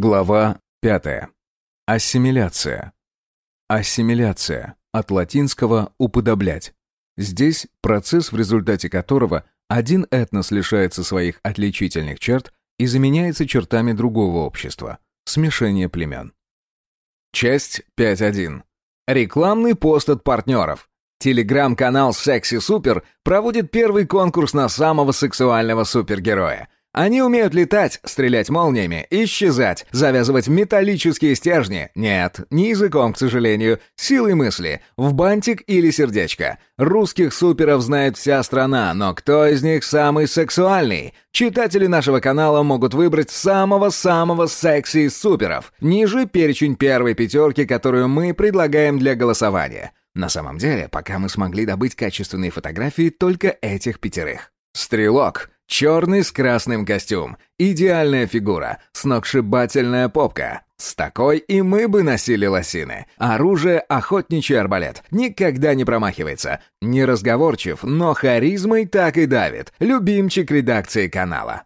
Глава 5. Ассимиляция. Ассимиляция. От латинского «уподоблять». Здесь процесс, в результате которого один этнос лишается своих отличительных черт и заменяется чертами другого общества. Смешение племен. Часть 5.1. Рекламный пост от партнеров. Телеграм-канал «Секси Супер» проводит первый конкурс на самого сексуального супергероя – они умеют летать, стрелять молниями, исчезать, завязывать металлические стержни. Нет, не языком, к сожалению, силой мысли, в бантик или сердечко. Русских суперов знает вся страна, но кто из них самый сексуальный? Читатели нашего канала могут выбрать самого-самого секси из суперов. Ниже перечень первой пятерки, которую мы предлагаем для голосования. На самом деле, пока мы смогли добыть качественные фотографии только этих пятерых. Стрелок. Черный с красным костюм. Идеальная фигура. Сногсшибательная попка. С такой и мы бы носили лосины. Оружие — охотничий арбалет. Никогда не промахивается. Неразговорчив, но харизмой так и давит. Любимчик редакции канала.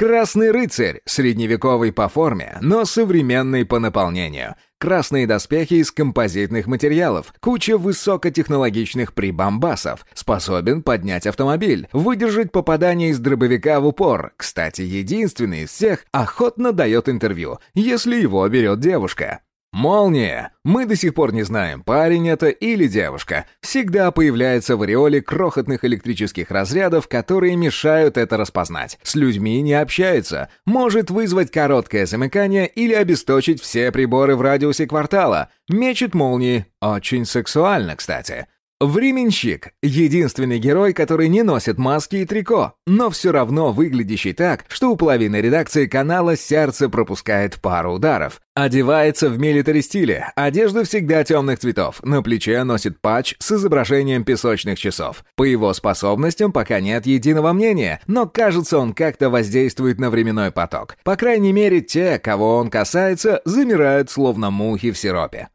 Красный рыцарь, средневековый по форме, но современный по наполнению. Красные доспехи из композитных материалов, куча высокотехнологичных прибамбасов, способен поднять автомобиль, выдержать попадание из дробовика в упор. Кстати, единственный из всех охотно дает интервью, если его берет девушка. Молния. Мы до сих пор не знаем, парень это или девушка. Всегда появляется в ореоле крохотных электрических разрядов, которые мешают это распознать. С людьми не общается. Может вызвать короткое замыкание или обесточить все приборы в радиусе квартала. Мечет молнии. Очень сексуально, кстати. Временщик — единственный герой, который не носит маски и трико, но все равно выглядящий так, что у половины редакции канала сердце пропускает пару ударов. Одевается в милитари стиле, одежда всегда темных цветов, на плече носит патч с изображением песочных часов. По его способностям пока нет единого мнения, но кажется он как-то воздействует на временной поток. По крайней мере, те, кого он касается, замирают словно мухи в сиропе.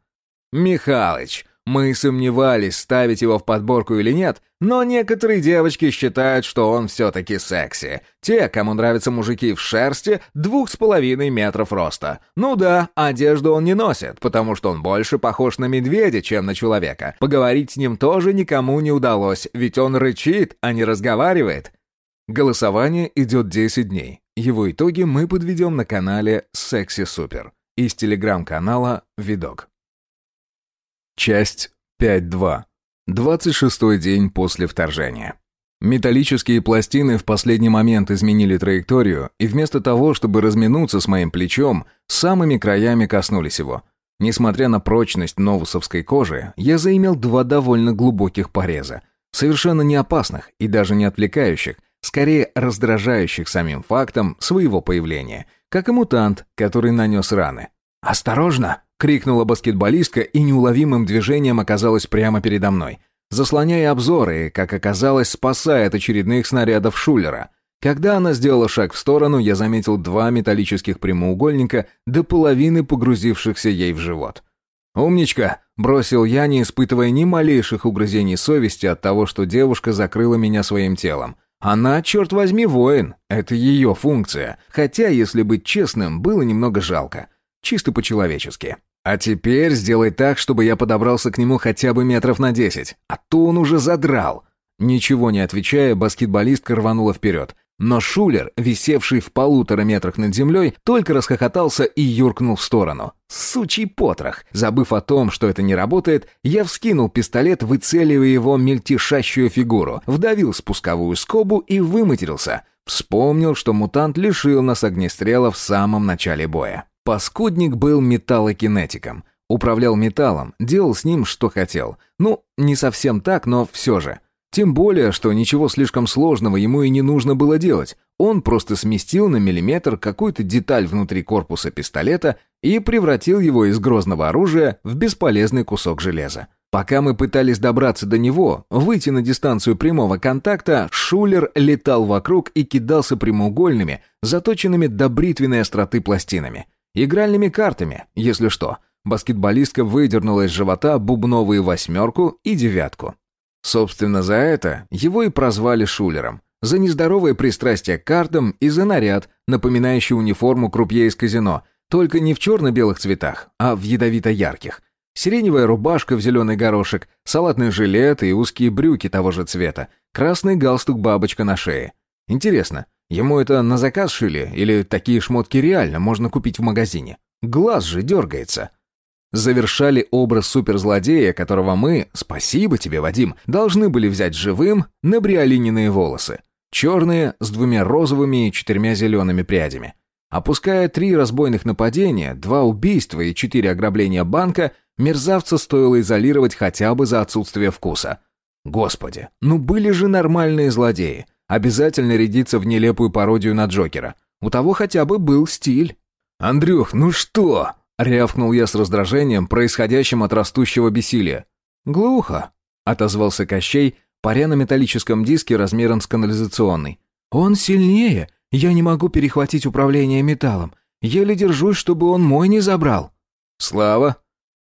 Михалыч — мы сомневались, ставить его в подборку или нет, но некоторые девочки считают, что он все-таки секси. Те, кому нравятся мужики в шерсти, двух с половиной метров роста. Ну да, одежду он не носит, потому что он больше похож на медведя, чем на человека. Поговорить с ним тоже никому не удалось, ведь он рычит, а не разговаривает. Голосование идет 10 дней. Его итоги мы подведем на канале «Секси Супер» из телеграм-канала «Видок». Часть 5.2. 26-й день после вторжения. Металлические пластины в последний момент изменили траекторию, и вместо того, чтобы разминуться с моим плечом, самыми краями коснулись его. Несмотря на прочность новусовской кожи, я заимел два довольно глубоких пореза. Совершенно не опасных и даже не отвлекающих, скорее раздражающих самим фактом своего появления, как и мутант, который нанес раны. «Осторожно!» — крикнула баскетболистка и неуловимым движением оказалась прямо передо мной, заслоняя обзоры как оказалось, спасая от очередных снарядов Шулера. Когда она сделала шаг в сторону, я заметил два металлических прямоугольника, до половины погрузившихся ей в живот. «Умничка!» — бросил я, не испытывая ни малейших угрызений совести от того, что девушка закрыла меня своим телом. Она, черт возьми, воин. Это ее функция. Хотя, если быть честным, было немного жалко. Чисто по-человечески. А теперь сделай так, чтобы я подобрался к нему хотя бы метров на десять. А то он уже задрал. Ничего не отвечая, баскетболистка рванула вперед. Но Шулер, висевший в полутора метрах над землей, только расхохотался и юркнул в сторону. Сучий потрох! Забыв о том, что это не работает, я вскинул пистолет, выцеливая его мельтешащую фигуру, вдавил спусковую скобу и выматерился. Вспомнил, что мутант лишил нас огнестрела в самом начале боя. Паскудник был металлокинетиком. Управлял металлом, делал с ним, что хотел. Ну, не совсем так, но все же. Тем более, что ничего слишком сложного ему и не нужно было делать. Он просто сместил на миллиметр какую-то деталь внутри корпуса пистолета и превратил его из грозного оружия в бесполезный кусок железа. Пока мы пытались добраться до него, выйти на дистанцию прямого контакта, Шулер летал вокруг и кидался прямоугольными, заточенными до бритвенной остроты пластинами. Игральными картами, если что. Баскетболистка выдернула из живота бубновую восьмерку и девятку. Собственно, за это его и прозвали Шулером. За нездоровое пристрастие к картам и за наряд, напоминающий униформу крупье из казино. только не в черно-белых цветах, а в ядовито-ярких. Сиреневая рубашка в зеленый горошек, салатный жилет и узкие брюки того же цвета, красный галстук-бабочка на шее. Интересно, ему это на заказ шили или такие шмотки реально можно купить в магазине? Глаз же дергается. Завершали образ суперзлодея, которого мы, спасибо тебе, Вадим, должны были взять живым, набриолиненные волосы. Черные, с двумя розовыми и четырьмя зелеными прядями. Опуская три разбойных нападения, два убийства и четыре ограбления банка, мерзавца стоило изолировать хотя бы за отсутствие вкуса. Господи, ну были же нормальные злодеи. Обязательно рядиться в нелепую пародию на Джокера. У того хотя бы был стиль. «Андрюх, ну что?» — рявкнул я с раздражением, происходящим от растущего бессилия. «Глухо», — отозвался Кощей, паря на металлическом диске размером с канализационный. «Он сильнее. Я не могу перехватить управление металлом. Еле держусь, чтобы он мой не забрал». «Слава!»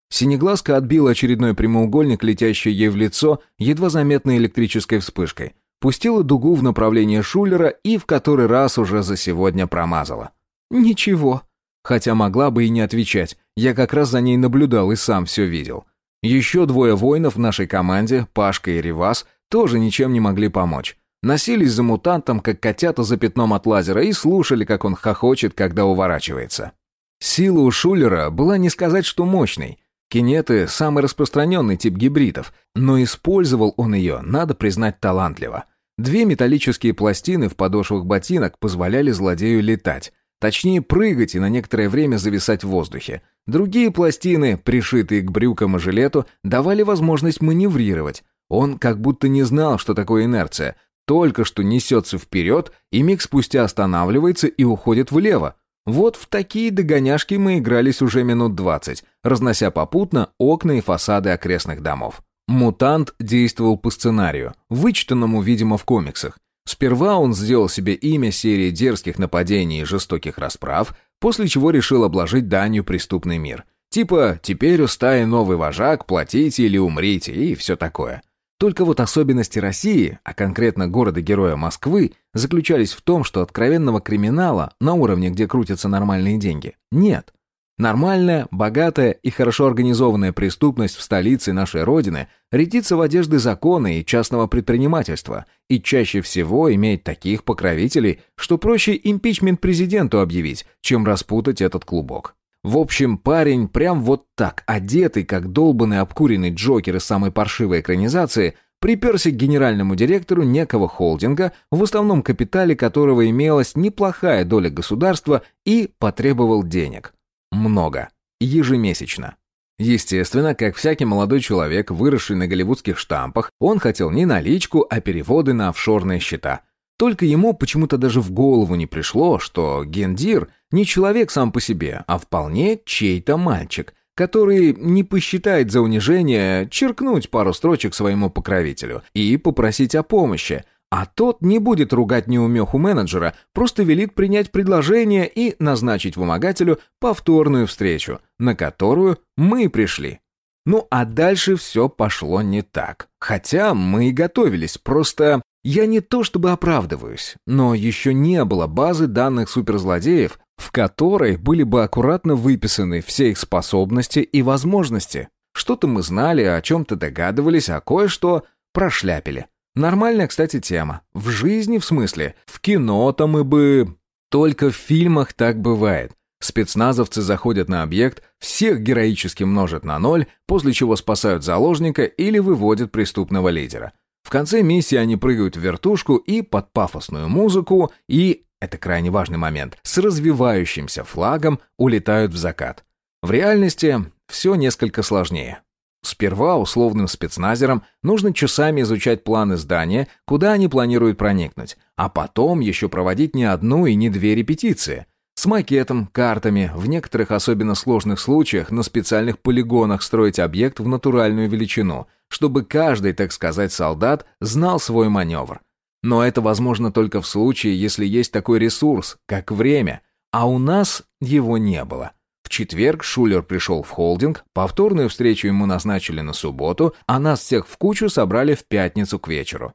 Синеглазка отбила очередной прямоугольник, летящий ей в лицо, едва заметной электрической вспышкой. Пустила дугу в направление Шулера и в который раз уже за сегодня промазала. «Ничего». Хотя могла бы и не отвечать. Я как раз за ней наблюдал и сам все видел. Еще двое воинов в нашей команде, Пашка и Ривас, тоже ничем не могли помочь. Носились за мутантом, как котята за пятном от лазера, и слушали, как он хохочет, когда уворачивается. Сила у Шулера была не сказать, что мощной. Кинеты – самый распространенный тип гибридов, но использовал он ее, надо признать, талантливо. Две металлические пластины в подошвах ботинок позволяли злодею летать. Точнее, прыгать и на некоторое время зависать в воздухе. Другие пластины, пришитые к брюкам и жилету, давали возможность маневрировать. Он как будто не знал, что такое инерция, только что несется вперед и миг спустя останавливается и уходит влево. Вот в такие догоняшки мы игрались уже минут двадцать, разнося попутно окна и фасады окрестных домов. Мутант действовал по сценарию, вычитанному, видимо, в комиксах. Сперва он сделал себе имя серии дерзких нападений и жестоких расправ, после чего решил обложить данью преступный мир. Типа «теперь у стаи новый вожак, платите или умрите» и все такое. Только вот особенности России, а конкретно города-героя Москвы, заключались в том, что откровенного криминала на уровне, где крутятся нормальные деньги, нет. Нормальная, богатая и хорошо организованная преступность в столице нашей Родины рядится в одежды закона и частного предпринимательства и чаще всего имеет таких покровителей, что проще импичмент президенту объявить, чем распутать этот клубок. В общем, парень прям вот так, одетый, как долбанный обкуренный Джокер из самой паршивой экранизации, приперся к генеральному директору некого холдинга, в основном капитале которого имелась неплохая доля государства, и потребовал денег. Много. Ежемесячно. Естественно, как всякий молодой человек, выросший на голливудских штампах, он хотел не наличку, а переводы на офшорные счета – только ему почему-то даже в голову не пришло, что Гендир не человек сам по себе, а вполне чей-то мальчик, который не посчитает за унижение черкнуть пару строчек своему покровителю и попросить о помощи, а тот не будет ругать неумеху менеджера, просто велит принять предложение и назначить вымогателю повторную встречу, на которую мы пришли. Ну а дальше все пошло не так. Хотя мы и готовились, просто я не то чтобы оправдываюсь, но еще не было базы данных суперзлодеев, в которой были бы аккуратно выписаны все их способности и возможности. Что-то мы знали, о чем-то догадывались, а кое-что прошляпили. Нормальная, кстати, тема. В жизни, в смысле. В кино-то мы бы... Только в фильмах так бывает. Спецназовцы заходят на объект, всех героически множат на ноль, после чего спасают заложника или выводят преступного лидера. В конце миссии они прыгают в вертушку и под пафосную музыку и, это крайне важный момент, с развивающимся флагом улетают в закат. В реальности все несколько сложнее. Сперва условным спецназерам нужно часами изучать планы здания, куда они планируют проникнуть, а потом еще проводить не одну и не две репетиции. С макетом, картами, в некоторых особенно сложных случаях на специальных полигонах строить объект в натуральную величину – чтобы каждый, так сказать, солдат знал свой маневр. Но это возможно только в случае, если есть такой ресурс, как время, а у нас его не было. Четверг Шулер пришел в холдинг, повторную встречу ему назначили на субботу, а нас всех в кучу собрали в пятницу к вечеру.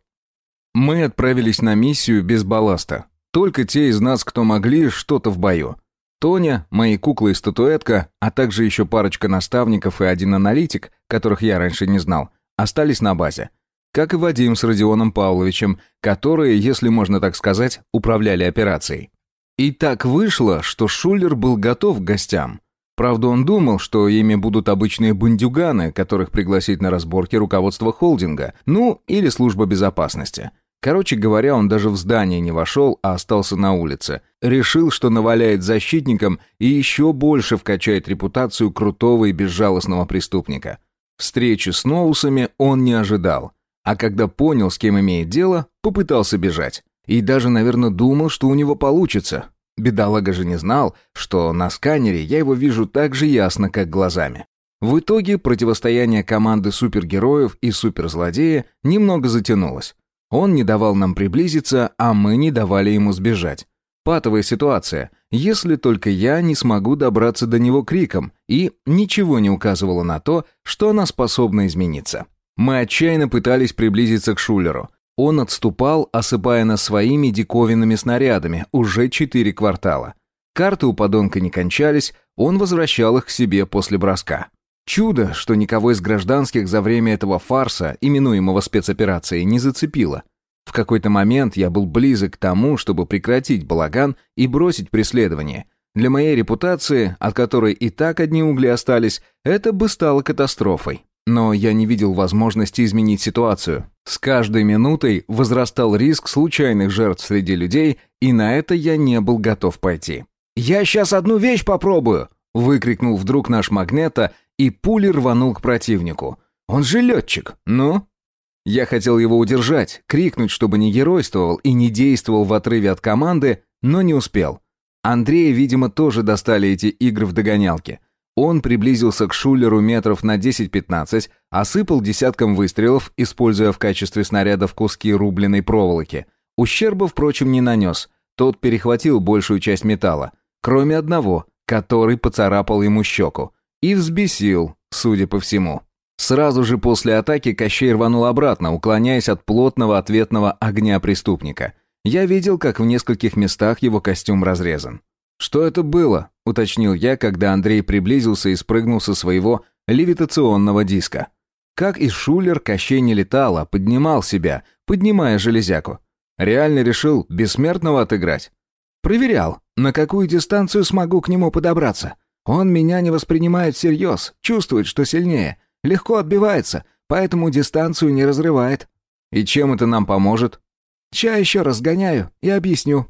Мы отправились на миссию без балласта. Только те из нас, кто могли, что-то в бою. Тоня, мои куклы и статуэтка, а также еще парочка наставников и один аналитик, которых я раньше не знал, остались на базе. Как и Вадим с Родионом Павловичем, которые, если можно так сказать, управляли операцией. И так вышло, что Шулер был готов к гостям. Правда, он думал, что ими будут обычные бандюганы, которых пригласить на разборки руководство холдинга, ну, или служба безопасности. Короче говоря, он даже в здание не вошел, а остался на улице. Решил, что наваляет защитникам и еще больше вкачает репутацию крутого и безжалостного преступника. Встречи с Ноусами он не ожидал. А когда понял, с кем имеет дело, попытался бежать. И даже, наверное, думал, что у него получится. Бедолага же не знал, что на сканере я его вижу так же ясно, как глазами. В итоге противостояние команды супергероев и суперзлодея немного затянулось. Он не давал нам приблизиться, а мы не давали ему сбежать. Патовая ситуация, если только я не смогу добраться до него криком, и ничего не указывало на то, что она способна измениться. Мы отчаянно пытались приблизиться к Шулеру. Он отступал, осыпая нас своими диковинными снарядами, уже четыре квартала. Карты у подонка не кончались, он возвращал их к себе после броска. Чудо, что никого из гражданских за время этого фарса, именуемого спецоперацией, не зацепило. В какой-то момент я был близок к тому, чтобы прекратить балаган и бросить преследование. Для моей репутации, от которой и так одни угли остались, это бы стало катастрофой. Но я не видел возможности изменить ситуацию. С каждой минутой возрастал риск случайных жертв среди людей, и на это я не был готов пойти. «Я сейчас одну вещь попробую!» — выкрикнул вдруг наш магнета, и пули рванул к противнику. «Он же летчик, ну?» Я хотел его удержать, крикнуть, чтобы не геройствовал и не действовал в отрыве от команды, но не успел. Андрея, видимо, тоже достали эти игры в догонялке. Он приблизился к Шулеру метров на 10-15, осыпал десятком выстрелов, используя в качестве снарядов куски рубленой проволоки. Ущерба, впрочем, не нанес. Тот перехватил большую часть металла, кроме одного, который поцарапал ему щеку. И взбесил, судя по всему. Сразу же после атаки Кощей рванул обратно, уклоняясь от плотного ответного огня преступника. Я видел, как в нескольких местах его костюм разрезан. «Что это было?» — уточнил я, когда Андрей приблизился и спрыгнул со своего левитационного диска. Как и Шулер, Кощей не летал, а поднимал себя, поднимая железяку. Реально решил бессмертного отыграть. Проверял, на какую дистанцию смогу к нему подобраться. Он меня не воспринимает всерьез, чувствует, что сильнее, легко отбивается, поэтому дистанцию не разрывает. И чем это нам поможет? Ча еще разгоняю и объясню.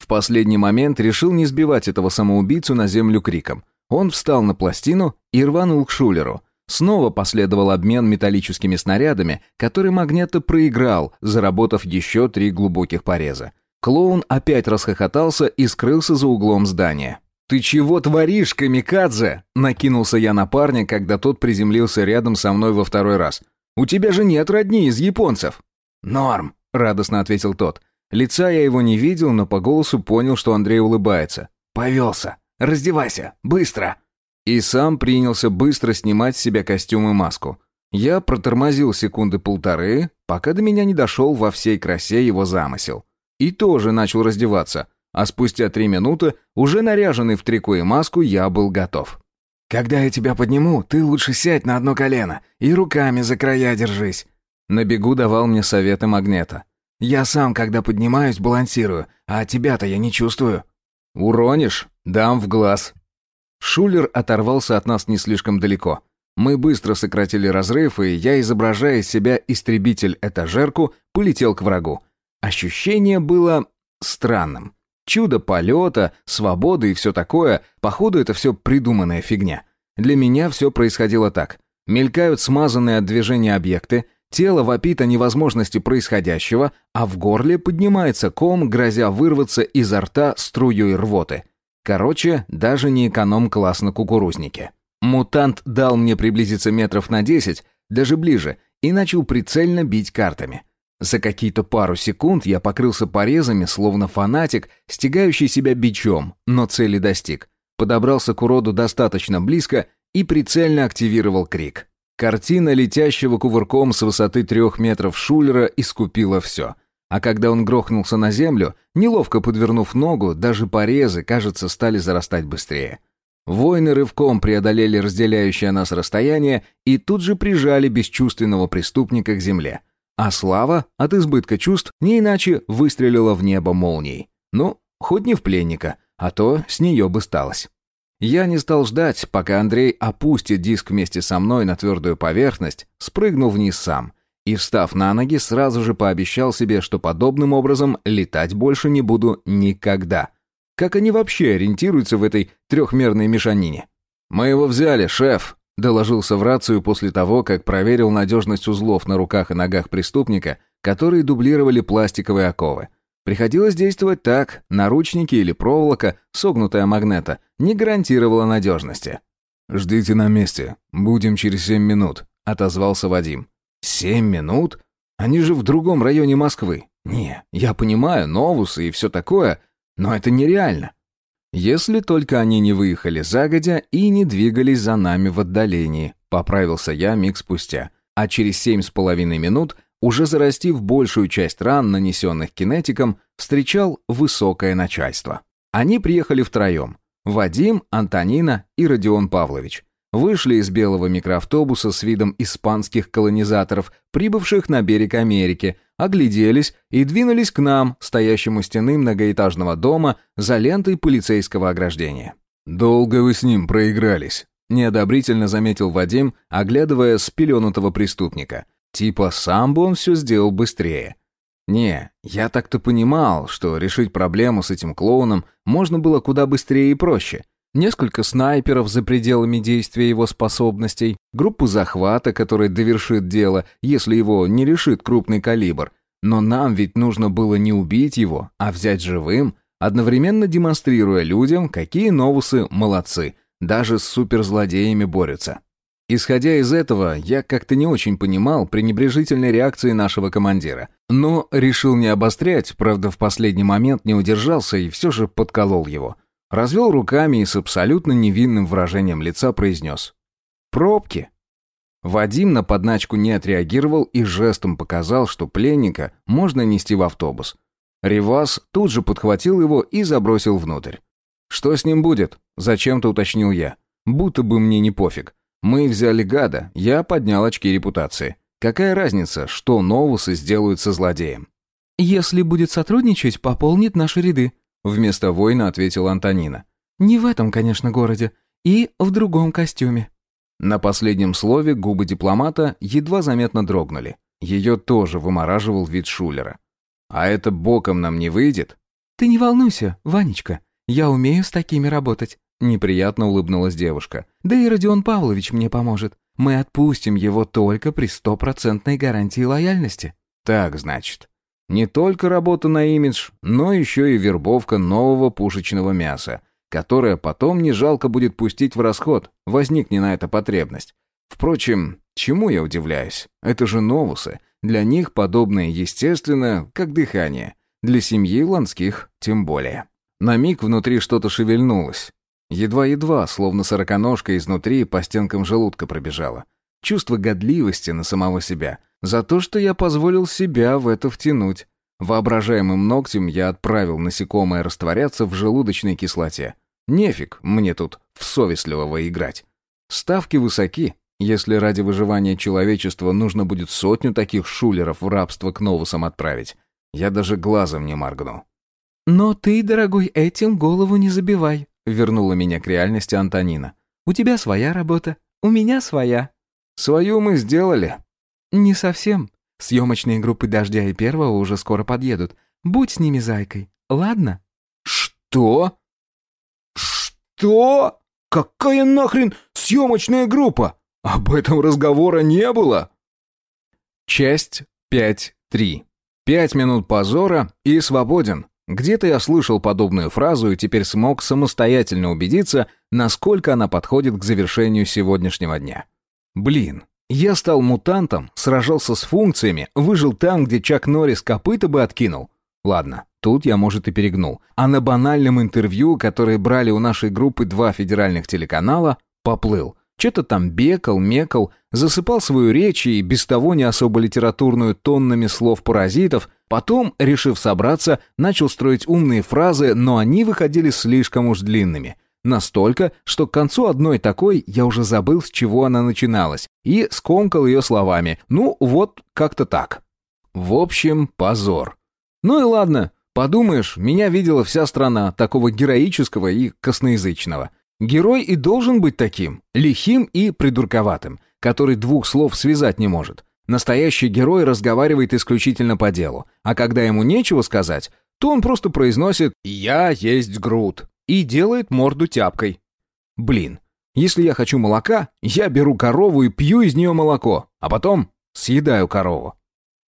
В последний момент решил не сбивать этого самоубийцу на землю криком. Он встал на пластину и рванул к Шулеру. Снова последовал обмен металлическими снарядами, который Магнето проиграл, заработав еще три глубоких пореза. Клоун опять расхохотался и скрылся за углом здания. «Ты чего творишь, камикадзе?» — накинулся я на парня, когда тот приземлился рядом со мной во второй раз. «У тебя же нет родни из японцев». «Норм», — радостно ответил тот. Лица я его не видел, но по голосу понял, что Андрей улыбается. «Повелся. Раздевайся. Быстро!» И сам принялся быстро снимать с себя костюм и маску. Я протормозил секунды полторы, пока до меня не дошел во всей красе его замысел. И тоже начал раздеваться, а спустя три минуты, уже наряженный в трико и маску, я был готов. «Когда я тебя подниму, ты лучше сядь на одно колено и руками за края держись». На бегу давал мне советы Магнета. Я сам, когда поднимаюсь, балансирую, а тебя-то я не чувствую». «Уронишь? Дам в глаз». Шулер оторвался от нас не слишком далеко. Мы быстро сократили разрыв, и я, изображая из себя истребитель-этажерку, полетел к врагу. Ощущение было странным. Чудо полета, свобода и все такое, походу это все придуманная фигня. Для меня все происходило так. Мелькают смазанные от движения объекты, Тело вопит о невозможности происходящего, а в горле поднимается ком, грозя вырваться изо рта струей рвоты. Короче, даже не эконом-класс на кукурузнике. Мутант дал мне приблизиться метров на десять, даже ближе, и начал прицельно бить картами. За какие-то пару секунд я покрылся порезами, словно фанатик, стягающий себя бичом, но цели достиг. Подобрался к уроду достаточно близко и прицельно активировал крик. Картина летящего кувырком с высоты трех метров Шулера искупила все. А когда он грохнулся на землю, неловко подвернув ногу, даже порезы, кажется, стали зарастать быстрее. Воины рывком преодолели разделяющее нас расстояние и тут же прижали бесчувственного преступника к земле. А Слава от избытка чувств не иначе выстрелила в небо молнией. Ну, хоть не в пленника, а то с нее бы сталось. Я не стал ждать, пока Андрей опустит диск вместе со мной на твердую поверхность, спрыгнул вниз сам. И, встав на ноги, сразу же пообещал себе, что подобным образом летать больше не буду никогда. Как они вообще ориентируются в этой трехмерной мешанине? «Мы его взяли, шеф», — доложился в рацию после того, как проверил надежность узлов на руках и ногах преступника, которые дублировали пластиковые оковы. Приходилось действовать так, наручники или проволока, согнутая магнета, не гарантировала надежности. «Ждите на месте, будем через семь минут», — отозвался Вадим. «Семь минут? Они же в другом районе Москвы. Не, я понимаю, новусы и все такое, но это нереально. Если только они не выехали загодя и не двигались за нами в отдалении», — поправился я миг спустя. А через семь с половиной минут — уже зарастив большую часть ран, нанесенных кинетиком, встречал высокое начальство. Они приехали втроем. Вадим, Антонина и Родион Павлович. Вышли из белого микроавтобуса с видом испанских колонизаторов, прибывших на берег Америки, огляделись и двинулись к нам, стоящему стены многоэтажного дома, за лентой полицейского ограждения. «Долго вы с ним проигрались», — неодобрительно заметил Вадим, оглядывая спеленутого преступника. Типа сам бы он все сделал быстрее. Не, я так-то понимал, что решить проблему с этим клоуном можно было куда быстрее и проще. Несколько снайперов за пределами действия его способностей, группу захвата, которая довершит дело, если его не решит крупный калибр. Но нам ведь нужно было не убить его, а взять живым, одновременно демонстрируя людям, какие новусы молодцы, даже с суперзлодеями борются. Исходя из этого, я как-то не очень понимал пренебрежительной реакции нашего командира. Но решил не обострять, правда, в последний момент не удержался и все же подколол его. Развел руками и с абсолютно невинным выражением лица произнес. «Пробки». Вадим на подначку не отреагировал и жестом показал, что пленника можно нести в автобус. Ривас тут же подхватил его и забросил внутрь. «Что с ним будет?» – зачем-то уточнил я. Будто бы мне не пофиг. Мы взяли гада, я поднял очки репутации. Какая разница, что новусы сделают со злодеем? «Если будет сотрудничать, пополнит наши ряды», — вместо воина ответила Антонина. «Не в этом, конечно, городе. И в другом костюме». На последнем слове губы дипломата едва заметно дрогнули. Ее тоже вымораживал вид Шулера. «А это боком нам не выйдет?» «Ты не волнуйся, Ванечка. Я умею с такими работать. Неприятно улыбнулась девушка. «Да и Родион Павлович мне поможет. Мы отпустим его только при стопроцентной гарантии лояльности». «Так, значит. Не только работа на имидж, но еще и вербовка нового пушечного мяса, которое потом не жалко будет пустить в расход, возникне на это потребность. Впрочем, чему я удивляюсь? Это же новусы. Для них подобное естественно, как дыхание. Для семьи Ланских тем более». На миг внутри что-то шевельнулось. Едва-едва, словно сороконожка изнутри по стенкам желудка пробежала. Чувство годливости на самого себя. За то, что я позволил себя в это втянуть. Воображаемым ногтем я отправил насекомое растворяться в желудочной кислоте. Нефиг мне тут в совестливого играть. Ставки высоки. Если ради выживания человечества нужно будет сотню таких шулеров в рабство к новусам отправить, я даже глазом не моргну. «Но ты, дорогой, этим голову не забивай», Вернула меня к реальности Антонина. «У тебя своя работа, у меня своя». «Свою мы сделали». «Не совсем. Съемочные группы «Дождя» и «Первого» уже скоро подъедут. Будь с ними зайкой, ладно?» «Что? Что? Какая нахрен съемочная группа? Об этом разговора не было!» Часть 5.3. Пять минут позора и свободен. Где-то я слышал подобную фразу и теперь смог самостоятельно убедиться, насколько она подходит к завершению сегодняшнего дня. Блин, я стал мутантом, сражался с функциями, выжил там, где Чак Норрис копыта бы откинул. Ладно, тут я, может, и перегнул. А на банальном интервью, которое брали у нашей группы два федеральных телеканала, поплыл. Что-то там бекал, мекал, засыпал свою речь и без того не особо литературную тоннами слов паразитов, потом, решив собраться, начал строить умные фразы, но они выходили слишком уж длинными. Настолько, что к концу одной такой я уже забыл, с чего она начиналась, и скомкал ее словами «ну, вот как-то так». В общем, позор. Ну и ладно, подумаешь, меня видела вся страна, такого героического и косноязычного. Герой и должен быть таким, лихим и придурковатым, который двух слов связать не может. Настоящий герой разговаривает исключительно по делу, а когда ему нечего сказать, то он просто произносит «Я есть Грут» и делает морду тяпкой. Блин, если я хочу молока, я беру корову и пью из нее молоко, а потом съедаю корову.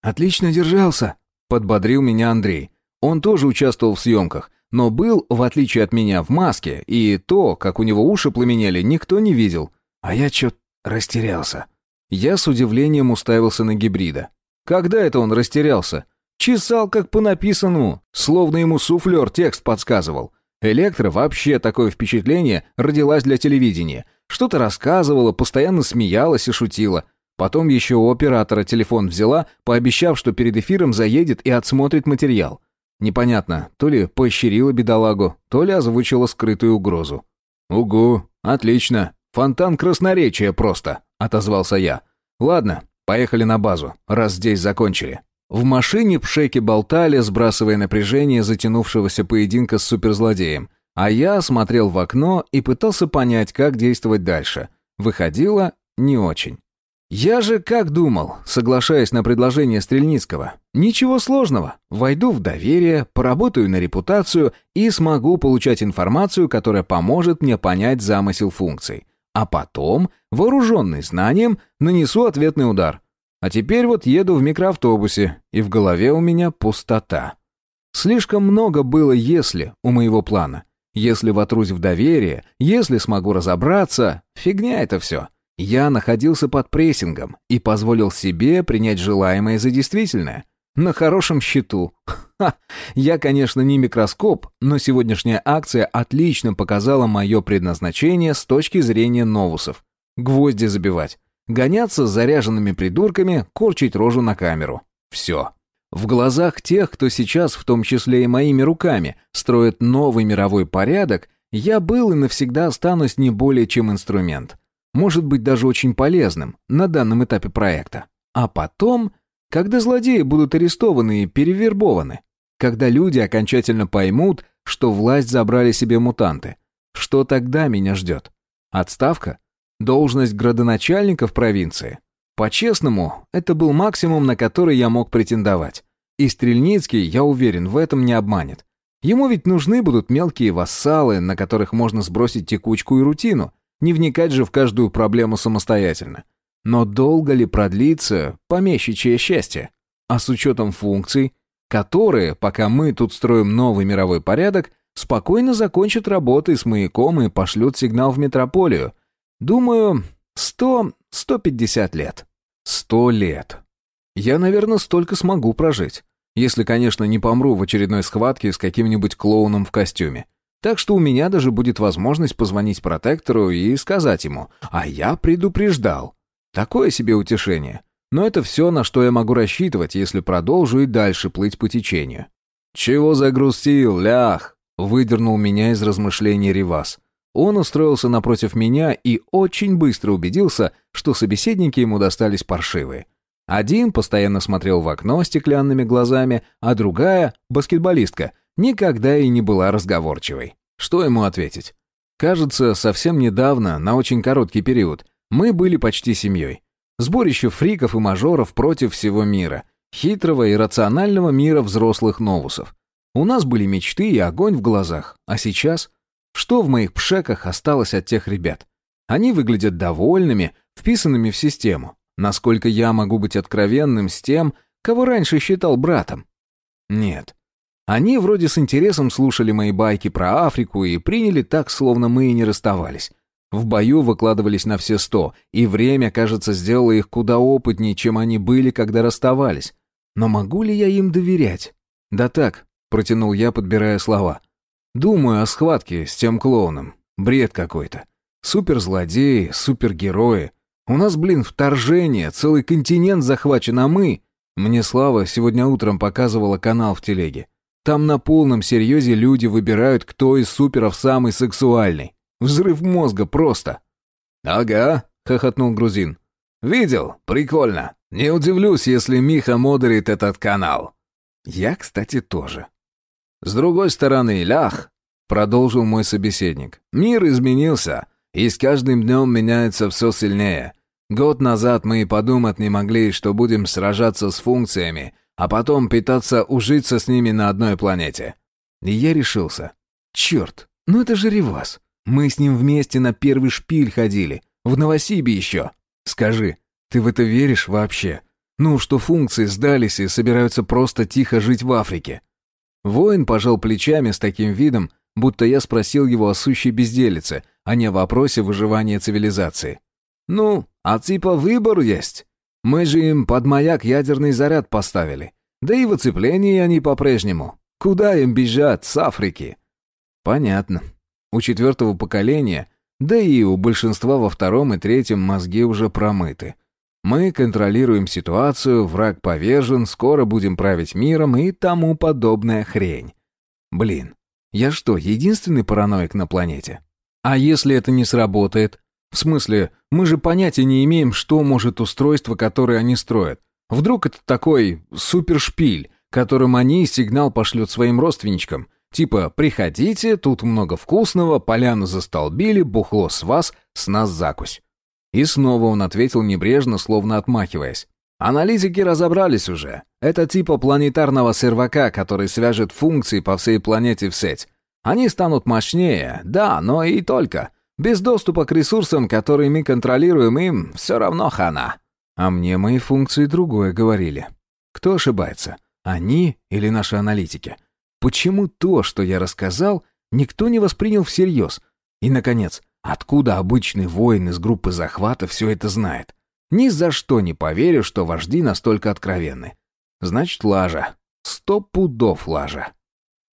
«Отлично держался», — подбодрил меня Андрей. Он тоже участвовал в съемках, но был, в отличие от меня, в маске, и то, как у него уши пламенели, никто не видел. А я чё растерялся. Я с удивлением уставился на гибрида. Когда это он растерялся? Чесал как по написанному, словно ему суфлер текст подсказывал. Электро вообще такое впечатление родилась для телевидения. Что-то рассказывала, постоянно смеялась и шутила. Потом еще у оператора телефон взяла, пообещав, что перед эфиром заедет и отсмотрит материал. Непонятно, то ли поощрила бедолагу, то ли озвучила скрытую угрозу. «Угу, отлично. Фонтан красноречия просто», — отозвался я. «Ладно, поехали на базу, раз здесь закончили». В машине пшеки болтали, сбрасывая напряжение затянувшегося поединка с суперзлодеем, а я смотрел в окно и пытался понять, как действовать дальше. Выходило не очень. Я же как думал, соглашаясь на предложение Стрельницкого. Ничего сложного. Войду в доверие, поработаю на репутацию и смогу получать информацию, которая поможет мне понять замысел функций. А потом, вооруженный знанием, нанесу ответный удар. А теперь вот еду в микроавтобусе, и в голове у меня пустота. Слишком много было «если» у моего плана. Если вотрусь в доверие, если смогу разобраться, фигня это все. Я находился под прессингом и позволил себе принять желаемое за действительное. На хорошем счету. Ха, я, конечно, не микроскоп, но сегодняшняя акция отлично показала мое предназначение с точки зрения новусов. Гвозди забивать, гоняться с заряженными придурками, корчить рожу на камеру. Все. В глазах тех, кто сейчас, в том числе и моими руками, строит новый мировой порядок, я был и навсегда останусь не более чем инструмент может быть даже очень полезным на данном этапе проекта. А потом, когда злодеи будут арестованы и перевербованы, когда люди окончательно поймут, что власть забрали себе мутанты, что тогда меня ждет? Отставка? Должность градоначальника в провинции? По-честному, это был максимум, на который я мог претендовать. И Стрельницкий, я уверен, в этом не обманет. Ему ведь нужны будут мелкие вассалы, на которых можно сбросить текучку и рутину, не вникать же в каждую проблему самостоятельно. Но долго ли продлится помещичье счастье? А с учетом функций, которые, пока мы тут строим новый мировой порядок, спокойно закончат работы с маяком и пошлют сигнал в метрополию. Думаю, сто-сто пятьдесят лет. Сто лет. Я, наверное, столько смогу прожить. Если, конечно, не помру в очередной схватке с каким-нибудь клоуном в костюме. Так что у меня даже будет возможность позвонить протектору и сказать ему «А я предупреждал». Такое себе утешение. Но это все, на что я могу рассчитывать, если продолжу и дальше плыть по течению. «Чего загрустил, лях?» — выдернул меня из размышлений Ривас. Он устроился напротив меня и очень быстро убедился, что собеседники ему достались паршивые. Один постоянно смотрел в окно стеклянными глазами, а другая, баскетболистка, никогда и не была разговорчивой. Что ему ответить? Кажется, совсем недавно, на очень короткий период, мы были почти семьей. Сборище фриков и мажоров против всего мира. Хитрого и рационального мира взрослых новусов. У нас были мечты и огонь в глазах. А сейчас? Что в моих пшеках осталось от тех ребят? Они выглядят довольными, вписанными в систему. Насколько я могу быть откровенным с тем, кого раньше считал братом? Нет. Они вроде с интересом слушали мои байки про Африку и приняли так, словно мы и не расставались. В бою выкладывались на все сто, и время, кажется, сделало их куда опытнее, чем они были, когда расставались. Но могу ли я им доверять? Да так, протянул я, подбирая слова. Думаю о схватке с тем клоуном. Бред какой-то. Суперзлодеи, супергерои. У нас, блин, вторжение, целый континент захвачен, а мы... Мне Слава сегодня утром показывала канал в телеге. Там на полном серьезе люди выбирают, кто из суперов самый сексуальный. Взрыв мозга просто. «Ага», — хохотнул грузин. «Видел? Прикольно. Не удивлюсь, если Миха модерит этот канал». Я, кстати, тоже. С другой стороны, лях, продолжил мой собеседник. Мир изменился, и с каждым днем меняется все сильнее. Год назад мы и подумать не могли, что будем сражаться с функциями, а потом пытаться ужиться с ними на одной планете. И я решился. Черт, ну это же Ревас. Мы с ним вместе на первый шпиль ходили. В Новосибе еще. Скажи, ты в это веришь вообще? Ну, что функции сдались и собираются просто тихо жить в Африке. Воин пожал плечами с таким видом, будто я спросил его о сущей безделице, а не о вопросе выживания цивилизации. «Ну, а типа выбор есть. Мы же им под маяк ядерный заряд поставили. Да и в оцеплении они по-прежнему. Куда им бежать с Африки?» «Понятно. У четвертого поколения, да и у большинства во втором и третьем мозги уже промыты. Мы контролируем ситуацию, враг повержен, скоро будем править миром и тому подобная хрень. Блин, я что, единственный параноик на планете? А если это не сработает? В смысле, мы же понятия не имеем, что может устройство, которое они строят. Вдруг это такой супершпиль, которым они сигнал пошлют своим родственничкам. Типа, приходите, тут много вкусного, поляну застолбили, бухло с вас, с нас закусь. И снова он ответил небрежно, словно отмахиваясь. Аналитики разобрались уже. Это типа планетарного сервака, который свяжет функции по всей планете в сеть. Они станут мощнее, да, но и только. Без доступа к ресурсам, которые мы контролируем, им все равно хана. А мне мои функции другое говорили. Кто ошибается? Они или наши аналитики? Почему то, что я рассказал, никто не воспринял всерьез? И, наконец, Откуда обычный воин из группы захвата все это знает? Ни за что не поверю, что вожди настолько откровенны. Значит, лажа. Сто пудов лажа.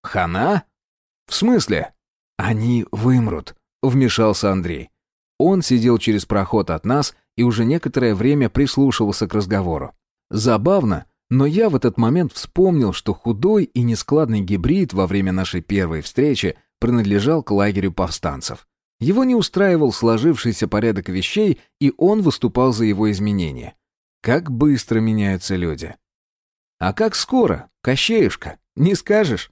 Хана? В смысле? Они вымрут, вмешался Андрей. Он сидел через проход от нас и уже некоторое время прислушивался к разговору. Забавно, но я в этот момент вспомнил, что худой и нескладный гибрид во время нашей первой встречи принадлежал к лагерю повстанцев. Его не устраивал сложившийся порядок вещей, и он выступал за его изменения. Как быстро меняются люди. А как скоро, Кощеюшка, не скажешь?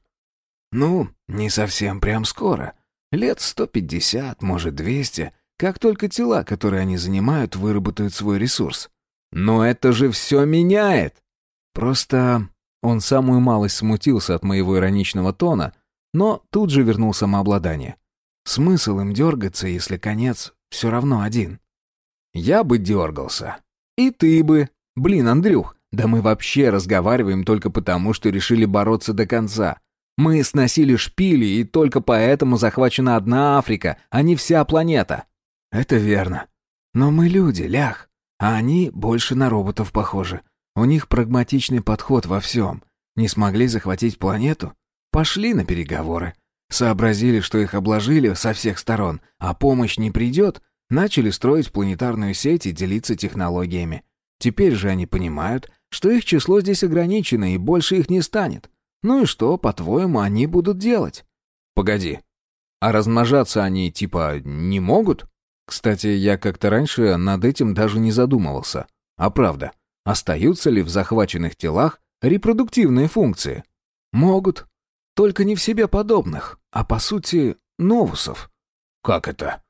Ну, не совсем прям скоро. Лет сто пятьдесят, может двести, как только тела, которые они занимают, выработают свой ресурс. Но это же все меняет. Просто он самую малость смутился от моего ироничного тона, но тут же вернул самообладание. Смысл им дергаться, если конец все равно один? Я бы дергался. И ты бы. Блин, Андрюх, да мы вообще разговариваем только потому, что решили бороться до конца. Мы сносили шпили, и только поэтому захвачена одна Африка, а не вся планета. Это верно. Но мы люди, лях. А они больше на роботов похожи. У них прагматичный подход во всем. Не смогли захватить планету? Пошли на переговоры. Сообразили, что их обложили со всех сторон, а помощь не придет, начали строить планетарную сеть и делиться технологиями. Теперь же они понимают, что их число здесь ограничено и больше их не станет. Ну и что, по-твоему, они будут делать? Погоди. А размножаться они типа не могут? Кстати, я как-то раньше над этим даже не задумывался. А правда, остаются ли в захваченных телах репродуктивные функции? Могут, только не в себе подобных, а по сути новусов. Как это?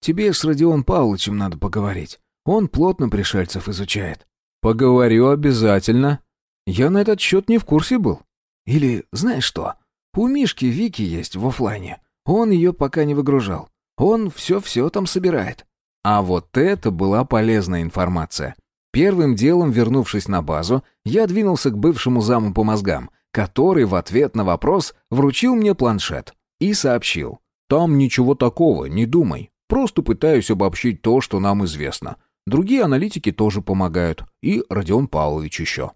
Тебе с Родион Павловичем надо поговорить. Он плотно пришельцев изучает. Поговорю обязательно. Я на этот счет не в курсе был. Или, знаешь что, у Мишки Вики есть в офлайне. Он ее пока не выгружал. Он все-все там собирает. А вот это была полезная информация. Первым делом, вернувшись на базу, я двинулся к бывшему заму по мозгам который в ответ на вопрос вручил мне планшет и сообщил. «Там ничего такого, не думай. Просто пытаюсь обобщить то, что нам известно. Другие аналитики тоже помогают. И Родион Павлович еще».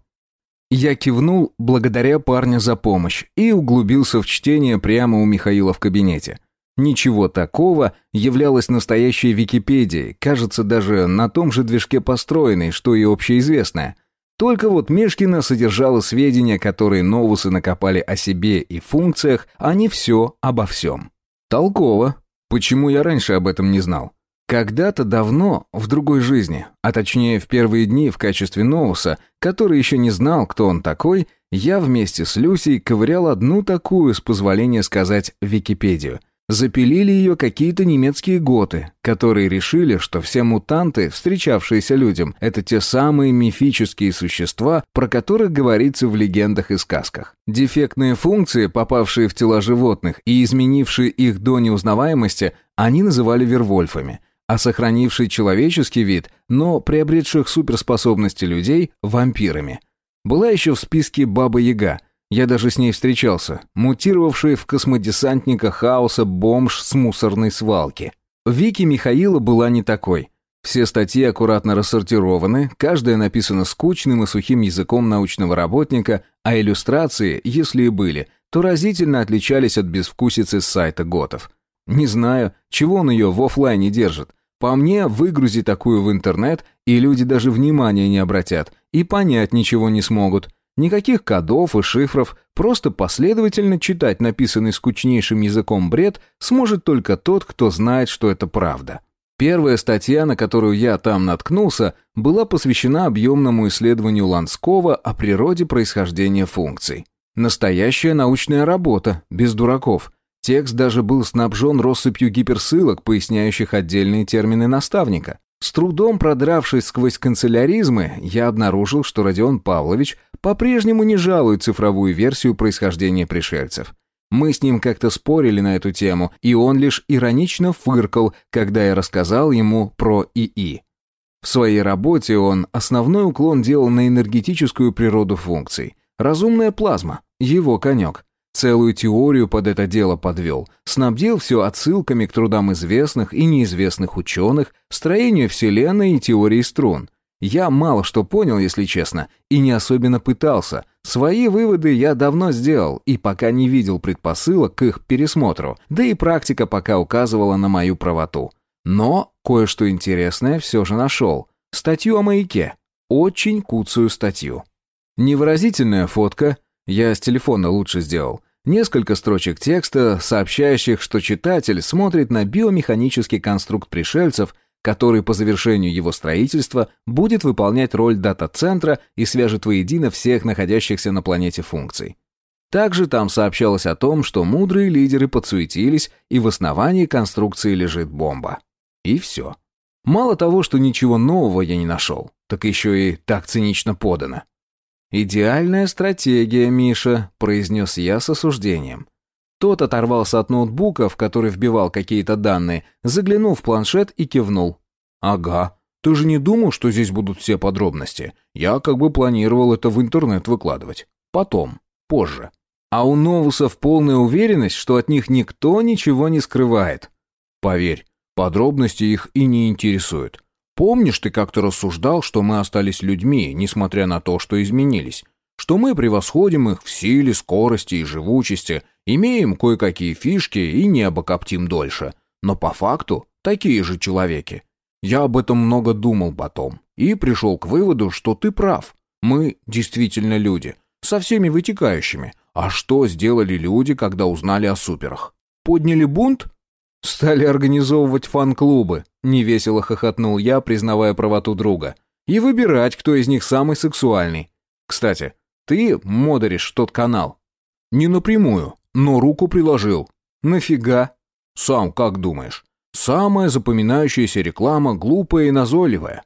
Я кивнул, благодаря парня за помощь, и углубился в чтение прямо у Михаила в кабинете. Ничего такого являлось настоящей Википедией, кажется, даже на том же движке построенной, что и общеизвестное. Только вот Мешкина содержала сведения, которые новусы накопали о себе и функциях, а не все обо всем. Толково. Почему я раньше об этом не знал? Когда-то давно, в другой жизни, а точнее в первые дни в качестве новуса, который еще не знал, кто он такой, я вместе с Люсей ковырял одну такую, с позволения сказать, Википедию – Запилили ее какие-то немецкие готы, которые решили, что все мутанты, встречавшиеся людям, это те самые мифические существа, про которых говорится в легендах и сказках. Дефектные функции, попавшие в тела животных и изменившие их до неузнаваемости, они называли вервольфами, а сохранивший человеческий вид, но приобретших суперспособности людей – вампирами. Была еще в списке Баба-Яга – я даже с ней встречался, мутировавший в космодесантника хаоса бомж с мусорной свалки. Вики Михаила была не такой. Все статьи аккуратно рассортированы, каждая написана скучным и сухим языком научного работника, а иллюстрации, если и были, то разительно отличались от безвкусицы с сайта Готов. Не знаю, чего он ее в офлайне держит. По мне, выгрузи такую в интернет, и люди даже внимания не обратят, и понять ничего не смогут – Никаких кодов и шифров, просто последовательно читать написанный скучнейшим языком бред сможет только тот, кто знает, что это правда. Первая статья, на которую я там наткнулся, была посвящена объемному исследованию Ланского о природе происхождения функций. Настоящая научная работа, без дураков. Текст даже был снабжен россыпью гиперссылок, поясняющих отдельные термины наставника. С трудом продравшись сквозь канцеляризмы, я обнаружил, что Родион Павлович по-прежнему не жалует цифровую версию происхождения пришельцев. Мы с ним как-то спорили на эту тему, и он лишь иронично фыркал, когда я рассказал ему про ИИ. В своей работе он основной уклон делал на энергетическую природу функций. Разумная плазма – его конек. Целую теорию под это дело подвел, снабдил все отсылками к трудам известных и неизвестных ученых, строению Вселенной и теории струн. Я мало что понял, если честно, и не особенно пытался. Свои выводы я давно сделал и пока не видел предпосылок к их пересмотру, да и практика пока указывала на мою правоту. Но кое-что интересное все же нашел. Статью о маяке. Очень куцую статью. Невыразительная фотка – я с телефона лучше сделал. Несколько строчек текста, сообщающих, что читатель смотрит на биомеханический конструкт пришельцев, который по завершению его строительства будет выполнять роль дата-центра и свяжет воедино всех находящихся на планете функций. Также там сообщалось о том, что мудрые лидеры подсуетились, и в основании конструкции лежит бомба. И все. Мало того, что ничего нового я не нашел, так еще и так цинично подано. «Идеальная стратегия, Миша», — произнес я с осуждением. Тот оторвался от ноутбука, в который вбивал какие-то данные, заглянул в планшет и кивнул. «Ага. Ты же не думал, что здесь будут все подробности? Я как бы планировал это в интернет выкладывать. Потом. Позже. А у новусов полная уверенность, что от них никто ничего не скрывает. Поверь, подробности их и не интересуют. Помнишь, ты как-то рассуждал, что мы остались людьми, несмотря на то, что изменились? Что мы превосходим их в силе, скорости и живучести, имеем кое-какие фишки и небо коптим дольше. Но по факту такие же человеки. Я об этом много думал потом и пришел к выводу, что ты прав. Мы действительно люди, со всеми вытекающими. А что сделали люди, когда узнали о суперах? Подняли бунт? Стали организовывать фан-клубы, невесело хохотнул я, признавая правоту друга. И выбирать, кто из них самый сексуальный. Кстати, ты модеришь тот канал. Не напрямую, но руку приложил. Нафига? Сам как думаешь? Самая запоминающаяся реклама, глупая и назойливая.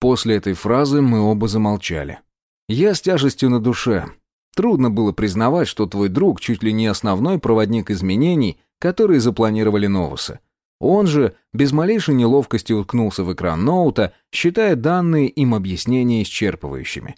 После этой фразы мы оба замолчали. Я с тяжестью на душе. Трудно было признавать, что твой друг чуть ли не основной проводник изменений, которые запланировали Новусы. Он же без малейшей неловкости уткнулся в экран ноута, считая данные им объяснения исчерпывающими.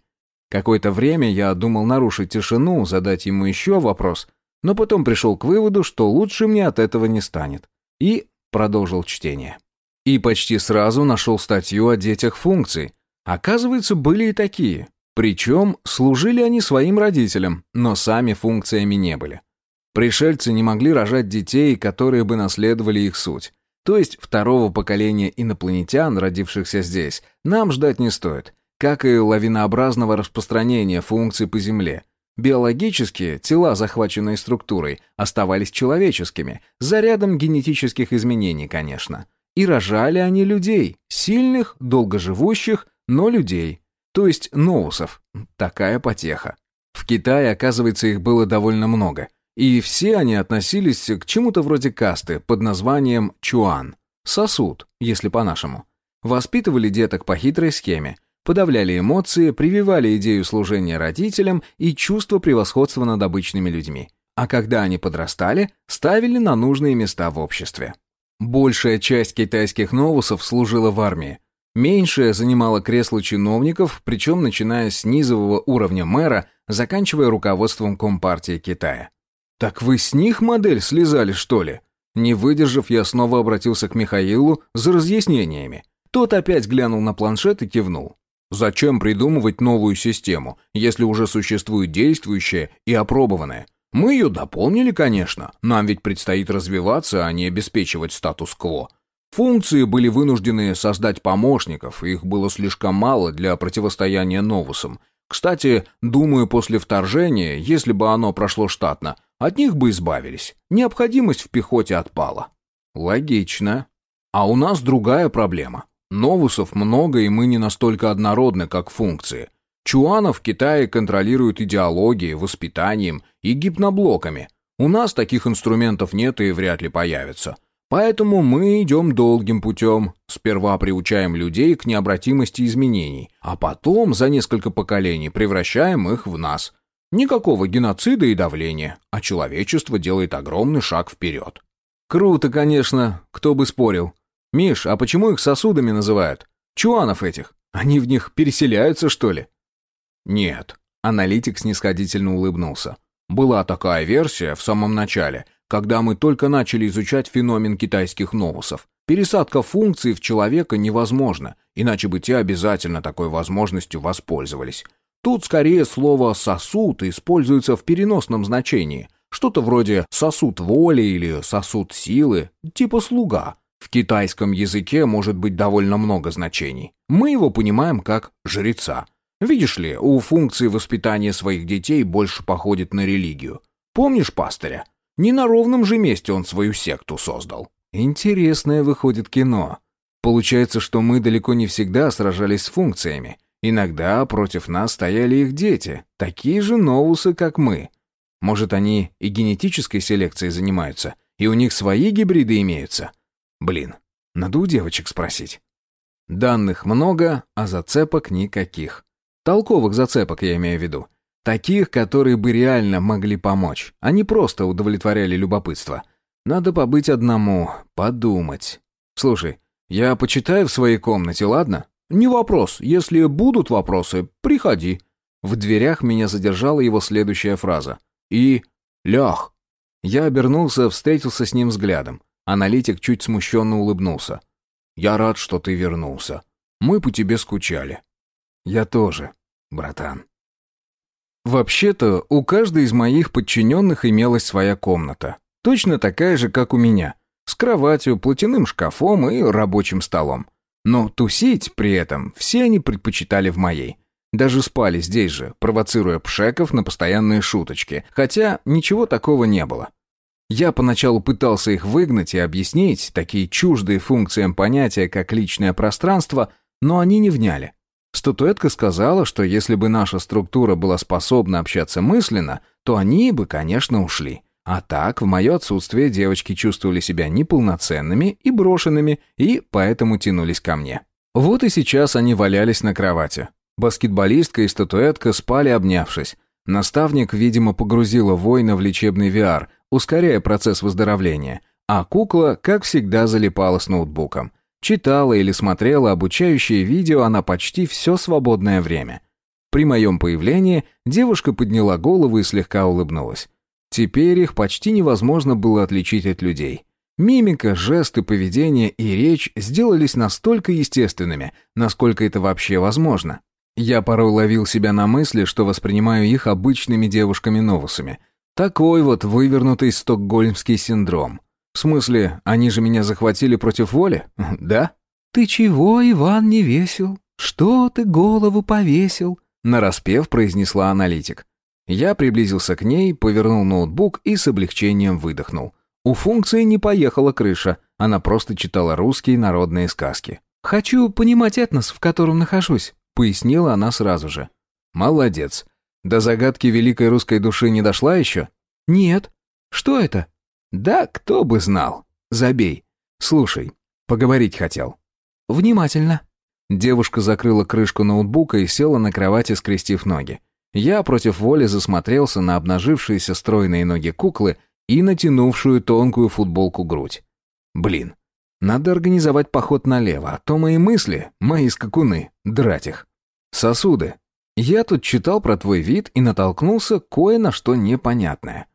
Какое-то время я думал нарушить тишину, задать ему еще вопрос, но потом пришел к выводу, что лучше мне от этого не станет. И продолжил чтение. И почти сразу нашел статью о детях функций. Оказывается, были и такие. Причем служили они своим родителям, но сами функциями не были. Пришельцы не могли рожать детей, которые бы наследовали их суть. То есть второго поколения инопланетян, родившихся здесь, нам ждать не стоит, как и лавинообразного распространения функций по Земле. Биологические, тела, захваченные структурой, оставались человеческими, за рядом генетических изменений, конечно. И рожали они людей, сильных, долгоживущих, но людей. То есть ноусов. Такая потеха. В Китае, оказывается, их было довольно много. И все они относились к чему-то вроде касты под названием чуан. Сосуд, если по-нашему. Воспитывали деток по хитрой схеме. Подавляли эмоции, прививали идею служения родителям и чувство превосходства над обычными людьми. А когда они подрастали, ставили на нужные места в обществе. Большая часть китайских новусов служила в армии. Меньшая занимала кресло чиновников, причем начиная с низового уровня мэра, заканчивая руководством Компартии Китая. «Так вы с них модель слезали, что ли?» Не выдержав, я снова обратился к Михаилу за разъяснениями. Тот опять глянул на планшет и кивнул. «Зачем придумывать новую систему, если уже существует действующая и опробованная? Мы ее дополнили, конечно. Нам ведь предстоит развиваться, а не обеспечивать статус-кво. Функции были вынуждены создать помощников, их было слишком мало для противостояния новусам. Кстати, думаю, после вторжения, если бы оно прошло штатно, от них бы избавились. Необходимость в пехоте отпала. Логично. А у нас другая проблема. Новусов много, и мы не настолько однородны, как функции. Чуанов в Китае контролируют идеологией, воспитанием и гипноблоками. У нас таких инструментов нет и вряд ли появится. Поэтому мы идем долгим путем. Сперва приучаем людей к необратимости изменений, а потом за несколько поколений превращаем их в нас. Никакого геноцида и давления, а человечество делает огромный шаг вперед. Круто, конечно, кто бы спорил. Миш, а почему их сосудами называют? Чуанов этих. Они в них переселяются, что ли? Нет. Аналитик снисходительно улыбнулся. Была такая версия в самом начале, когда мы только начали изучать феномен китайских новусов. Пересадка функций в человека невозможна, иначе бы те обязательно такой возможностью воспользовались. Тут скорее слово «сосуд» используется в переносном значении. Что-то вроде «сосуд воли» или «сосуд силы», типа «слуга». В китайском языке может быть довольно много значений. Мы его понимаем как «жреца». Видишь ли, у функции воспитания своих детей больше походит на религию. Помнишь пастыря? Не на ровном же месте он свою секту создал. Интересное выходит кино. Получается, что мы далеко не всегда сражались с функциями. Иногда против нас стояли их дети, такие же новусы, как мы. Может, они и генетической селекцией занимаются, и у них свои гибриды имеются? Блин, надо у девочек спросить. Данных много, а зацепок никаких. Толковых зацепок я имею в виду. Таких, которые бы реально могли помочь, а не просто удовлетворяли любопытство. Надо побыть одному, подумать. Слушай, я почитаю в своей комнате, ладно? Не вопрос. Если будут вопросы, приходи. В дверях меня задержала его следующая фраза. И лях. Я обернулся, встретился с ним взглядом. Аналитик чуть смущенно улыбнулся. «Я рад, что ты вернулся. Мы по тебе скучали». «Я тоже, братан». Вообще-то, у каждой из моих подчиненных имелась своя комната. Точно такая же, как у меня. С кроватью, платяным шкафом и рабочим столом. Но тусить при этом все они предпочитали в моей. Даже спали здесь же, провоцируя пшеков на постоянные шуточки, хотя ничего такого не было. Я поначалу пытался их выгнать и объяснить такие чуждые функциям понятия, как личное пространство, но они не вняли. Статуэтка сказала, что если бы наша структура была способна общаться мысленно, то они бы, конечно, ушли. А так, в мое отсутствие девочки чувствовали себя неполноценными и брошенными, и поэтому тянулись ко мне. Вот и сейчас они валялись на кровати. Баскетболистка и статуэтка спали обнявшись. Наставник, видимо, погрузила воина в лечебный VR, ускоряя процесс выздоровления, а кукла, как всегда, залипала с ноутбуком. Читала или смотрела обучающие видео она почти все свободное время. При моем появлении девушка подняла голову и слегка улыбнулась. Теперь их почти невозможно было отличить от людей. Мимика, жесты, поведение и речь сделались настолько естественными, насколько это вообще возможно. Я порой ловил себя на мысли, что воспринимаю их обычными девушками-новусами. Такой вот вывернутый стокгольмский синдром. В смысле, они же меня захватили против воли? Да? «Ты чего, Иван, не весел? Что ты голову повесил?» Нараспев произнесла аналитик. Я приблизился к ней, повернул ноутбук и с облегчением выдохнул. У функции не поехала крыша, она просто читала русские народные сказки. «Хочу понимать этнос, в котором нахожусь», — пояснила она сразу же. «Молодец. До загадки великой русской души не дошла еще?» «Нет. Что это?» «Да кто бы знал. Забей. Слушай, поговорить хотел». «Внимательно». Девушка закрыла крышку ноутбука и села на кровати, скрестив ноги. Я против воли засмотрелся на обнажившиеся стройные ноги куклы и натянувшую тонкую футболку грудь. Блин, надо организовать поход налево, а то мои мысли, мои скакуны, драть их. Сосуды. Я тут читал про твой вид и натолкнулся кое на что непонятное.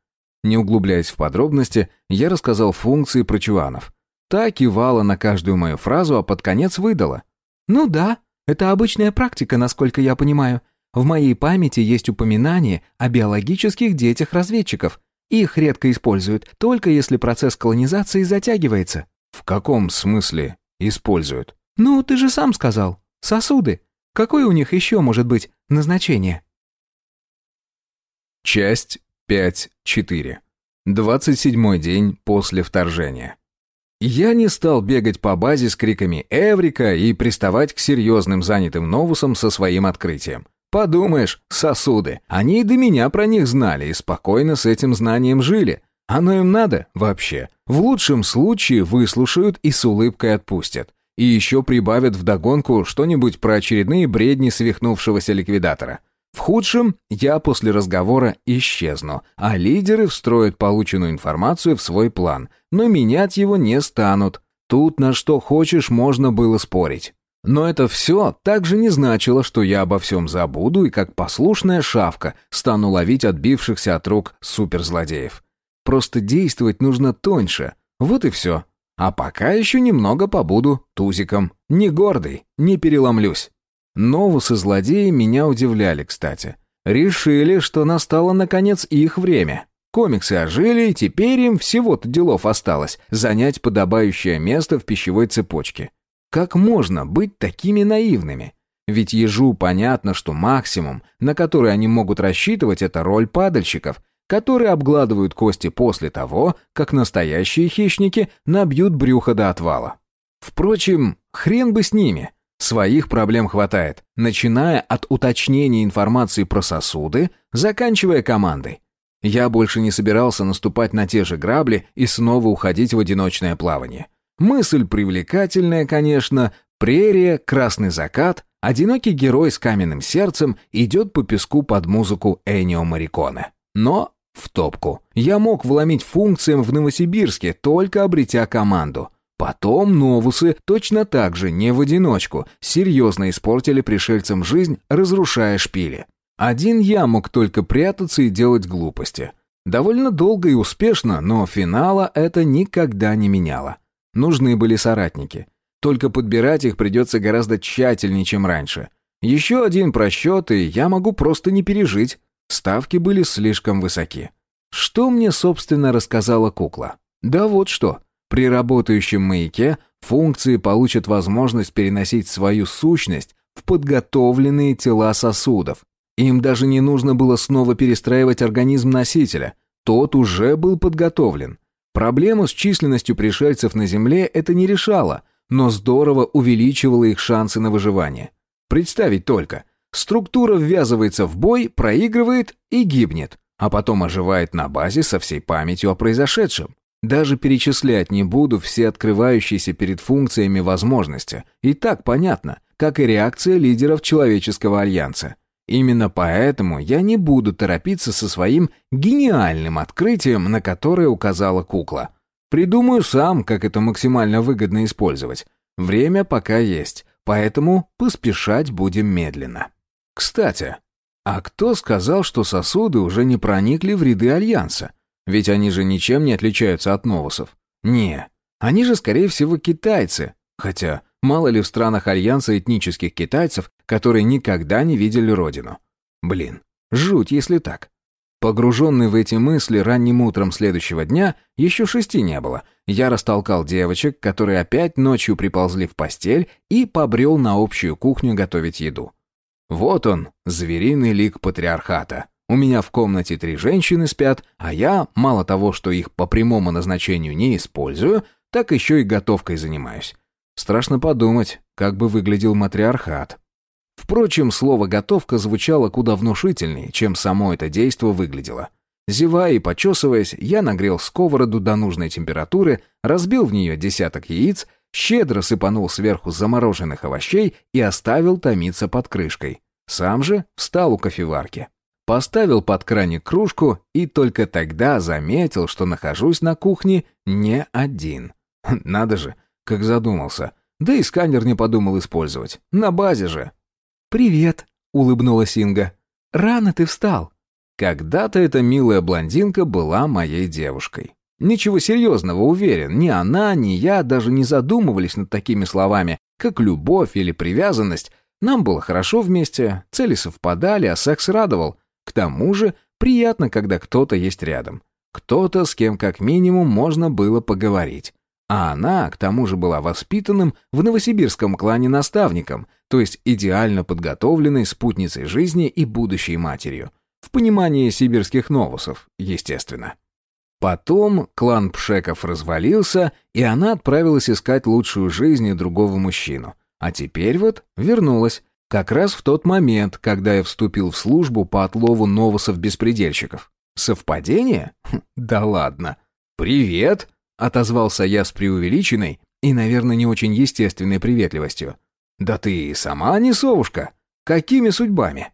Не углубляясь в подробности, я рассказал функции про чуанов. Та кивала на каждую мою фразу, а под конец выдала. «Ну да, это обычная практика, насколько я понимаю. В моей памяти есть упоминание о биологических детях-разведчиков. Их редко используют, только если процесс колонизации затягивается». «В каком смысле используют?» «Ну, ты же сам сказал. Сосуды. Какое у них еще может быть назначение?» Часть 5.4. 27 день после вторжения. Я не стал бегать по базе с криками «Эврика» и приставать к серьезным занятым новусам со своим открытием. Подумаешь, сосуды. Они и до меня про них знали и спокойно с этим знанием жили. Оно им надо вообще. В лучшем случае выслушают и с улыбкой отпустят. И еще прибавят вдогонку что-нибудь про очередные бредни свихнувшегося ликвидатора. В худшем я после разговора исчезну, а лидеры встроят полученную информацию в свой план, но менять его не станут. Тут на что хочешь можно было спорить. Но это все также не значило, что я обо всем забуду и как послушная шавка стану ловить отбившихся от рук суперзлодеев. Просто действовать нужно тоньше. Вот и все. А пока еще немного побуду тузиком. Не гордый, не переломлюсь. Новусы злодеи меня удивляли, кстати. Решили, что настало наконец их время. Комиксы ожили, и теперь им всего-то делов осталось занять подобающее место в пищевой цепочке. Как можно быть такими наивными? Ведь ежу понятно, что максимум, на который они могут рассчитывать, это роль падальщиков, которые обгладывают кости после того, как настоящие хищники набьют брюхо до отвала. Впрочем, хрен бы с ними – Своих проблем хватает, начиная от уточнения информации про сосуды, заканчивая командой. Я больше не собирался наступать на те же грабли и снова уходить в одиночное плавание. Мысль привлекательная, конечно, прерия, красный закат, одинокий герой с каменным сердцем идет по песку под музыку Энио Мариконе. Но в топку. Я мог вломить функциям в Новосибирске, только обретя команду — Потом новусы точно так же, не в одиночку, серьезно испортили пришельцам жизнь, разрушая шпили. Один я мог только прятаться и делать глупости. Довольно долго и успешно, но финала это никогда не меняло. Нужны были соратники. Только подбирать их придется гораздо тщательнее, чем раньше. Еще один просчет, и я могу просто не пережить. Ставки были слишком высоки. Что мне, собственно, рассказала кукла? Да вот что. При работающем маяке функции получат возможность переносить свою сущность в подготовленные тела сосудов. Им даже не нужно было снова перестраивать организм носителя. Тот уже был подготовлен. Проблему с численностью пришельцев на Земле это не решало, но здорово увеличивало их шансы на выживание. Представить только. Структура ввязывается в бой, проигрывает и гибнет, а потом оживает на базе со всей памятью о произошедшем. Даже перечислять не буду все открывающиеся перед функциями возможности. И так понятно, как и реакция лидеров Человеческого Альянса. Именно поэтому я не буду торопиться со своим гениальным открытием, на которое указала кукла. Придумаю сам, как это максимально выгодно использовать. Время пока есть, поэтому поспешать будем медленно. Кстати, а кто сказал, что сосуды уже не проникли в ряды Альянса? Ведь они же ничем не отличаются от новусов. Не, они же, скорее всего, китайцы. Хотя, мало ли в странах Альянса этнических китайцев, которые никогда не видели родину. Блин, жуть, если так. Погруженный в эти мысли ранним утром следующего дня, еще шести не было, я растолкал девочек, которые опять ночью приползли в постель, и побрел на общую кухню готовить еду. Вот он, звериный лик патриархата. У меня в комнате три женщины спят, а я, мало того, что их по прямому назначению не использую, так еще и готовкой занимаюсь. Страшно подумать, как бы выглядел матриархат. Впрочем, слово «готовка» звучало куда внушительнее, чем само это действо выглядело. Зевая и почесываясь, я нагрел сковороду до нужной температуры, разбил в нее десяток яиц, щедро сыпанул сверху замороженных овощей и оставил томиться под крышкой. Сам же встал у кофеварки. Поставил под краник кружку и только тогда заметил, что нахожусь на кухне не один. Надо же, как задумался. Да и сканер не подумал использовать. На базе же. «Привет», — улыбнулась Инга. «Рано ты встал». Когда-то эта милая блондинка была моей девушкой. Ничего серьезного, уверен, ни она, ни я даже не задумывались над такими словами, как любовь или привязанность. Нам было хорошо вместе, цели совпадали, а секс радовал. К тому же приятно, когда кто-то есть рядом. Кто-то, с кем как минимум можно было поговорить. А она, к тому же, была воспитанным в новосибирском клане наставником, то есть идеально подготовленной спутницей жизни и будущей матерью. В понимании сибирских новусов, естественно. Потом клан Пшеков развалился, и она отправилась искать лучшую жизнь и другого мужчину. А теперь вот вернулась, как раз в тот момент, когда я вступил в службу по отлову новосов-беспредельщиков. Совпадение? Хм, да ладно. «Привет!» — отозвался я с преувеличенной и, наверное, не очень естественной приветливостью. «Да ты сама не совушка. Какими судьбами?»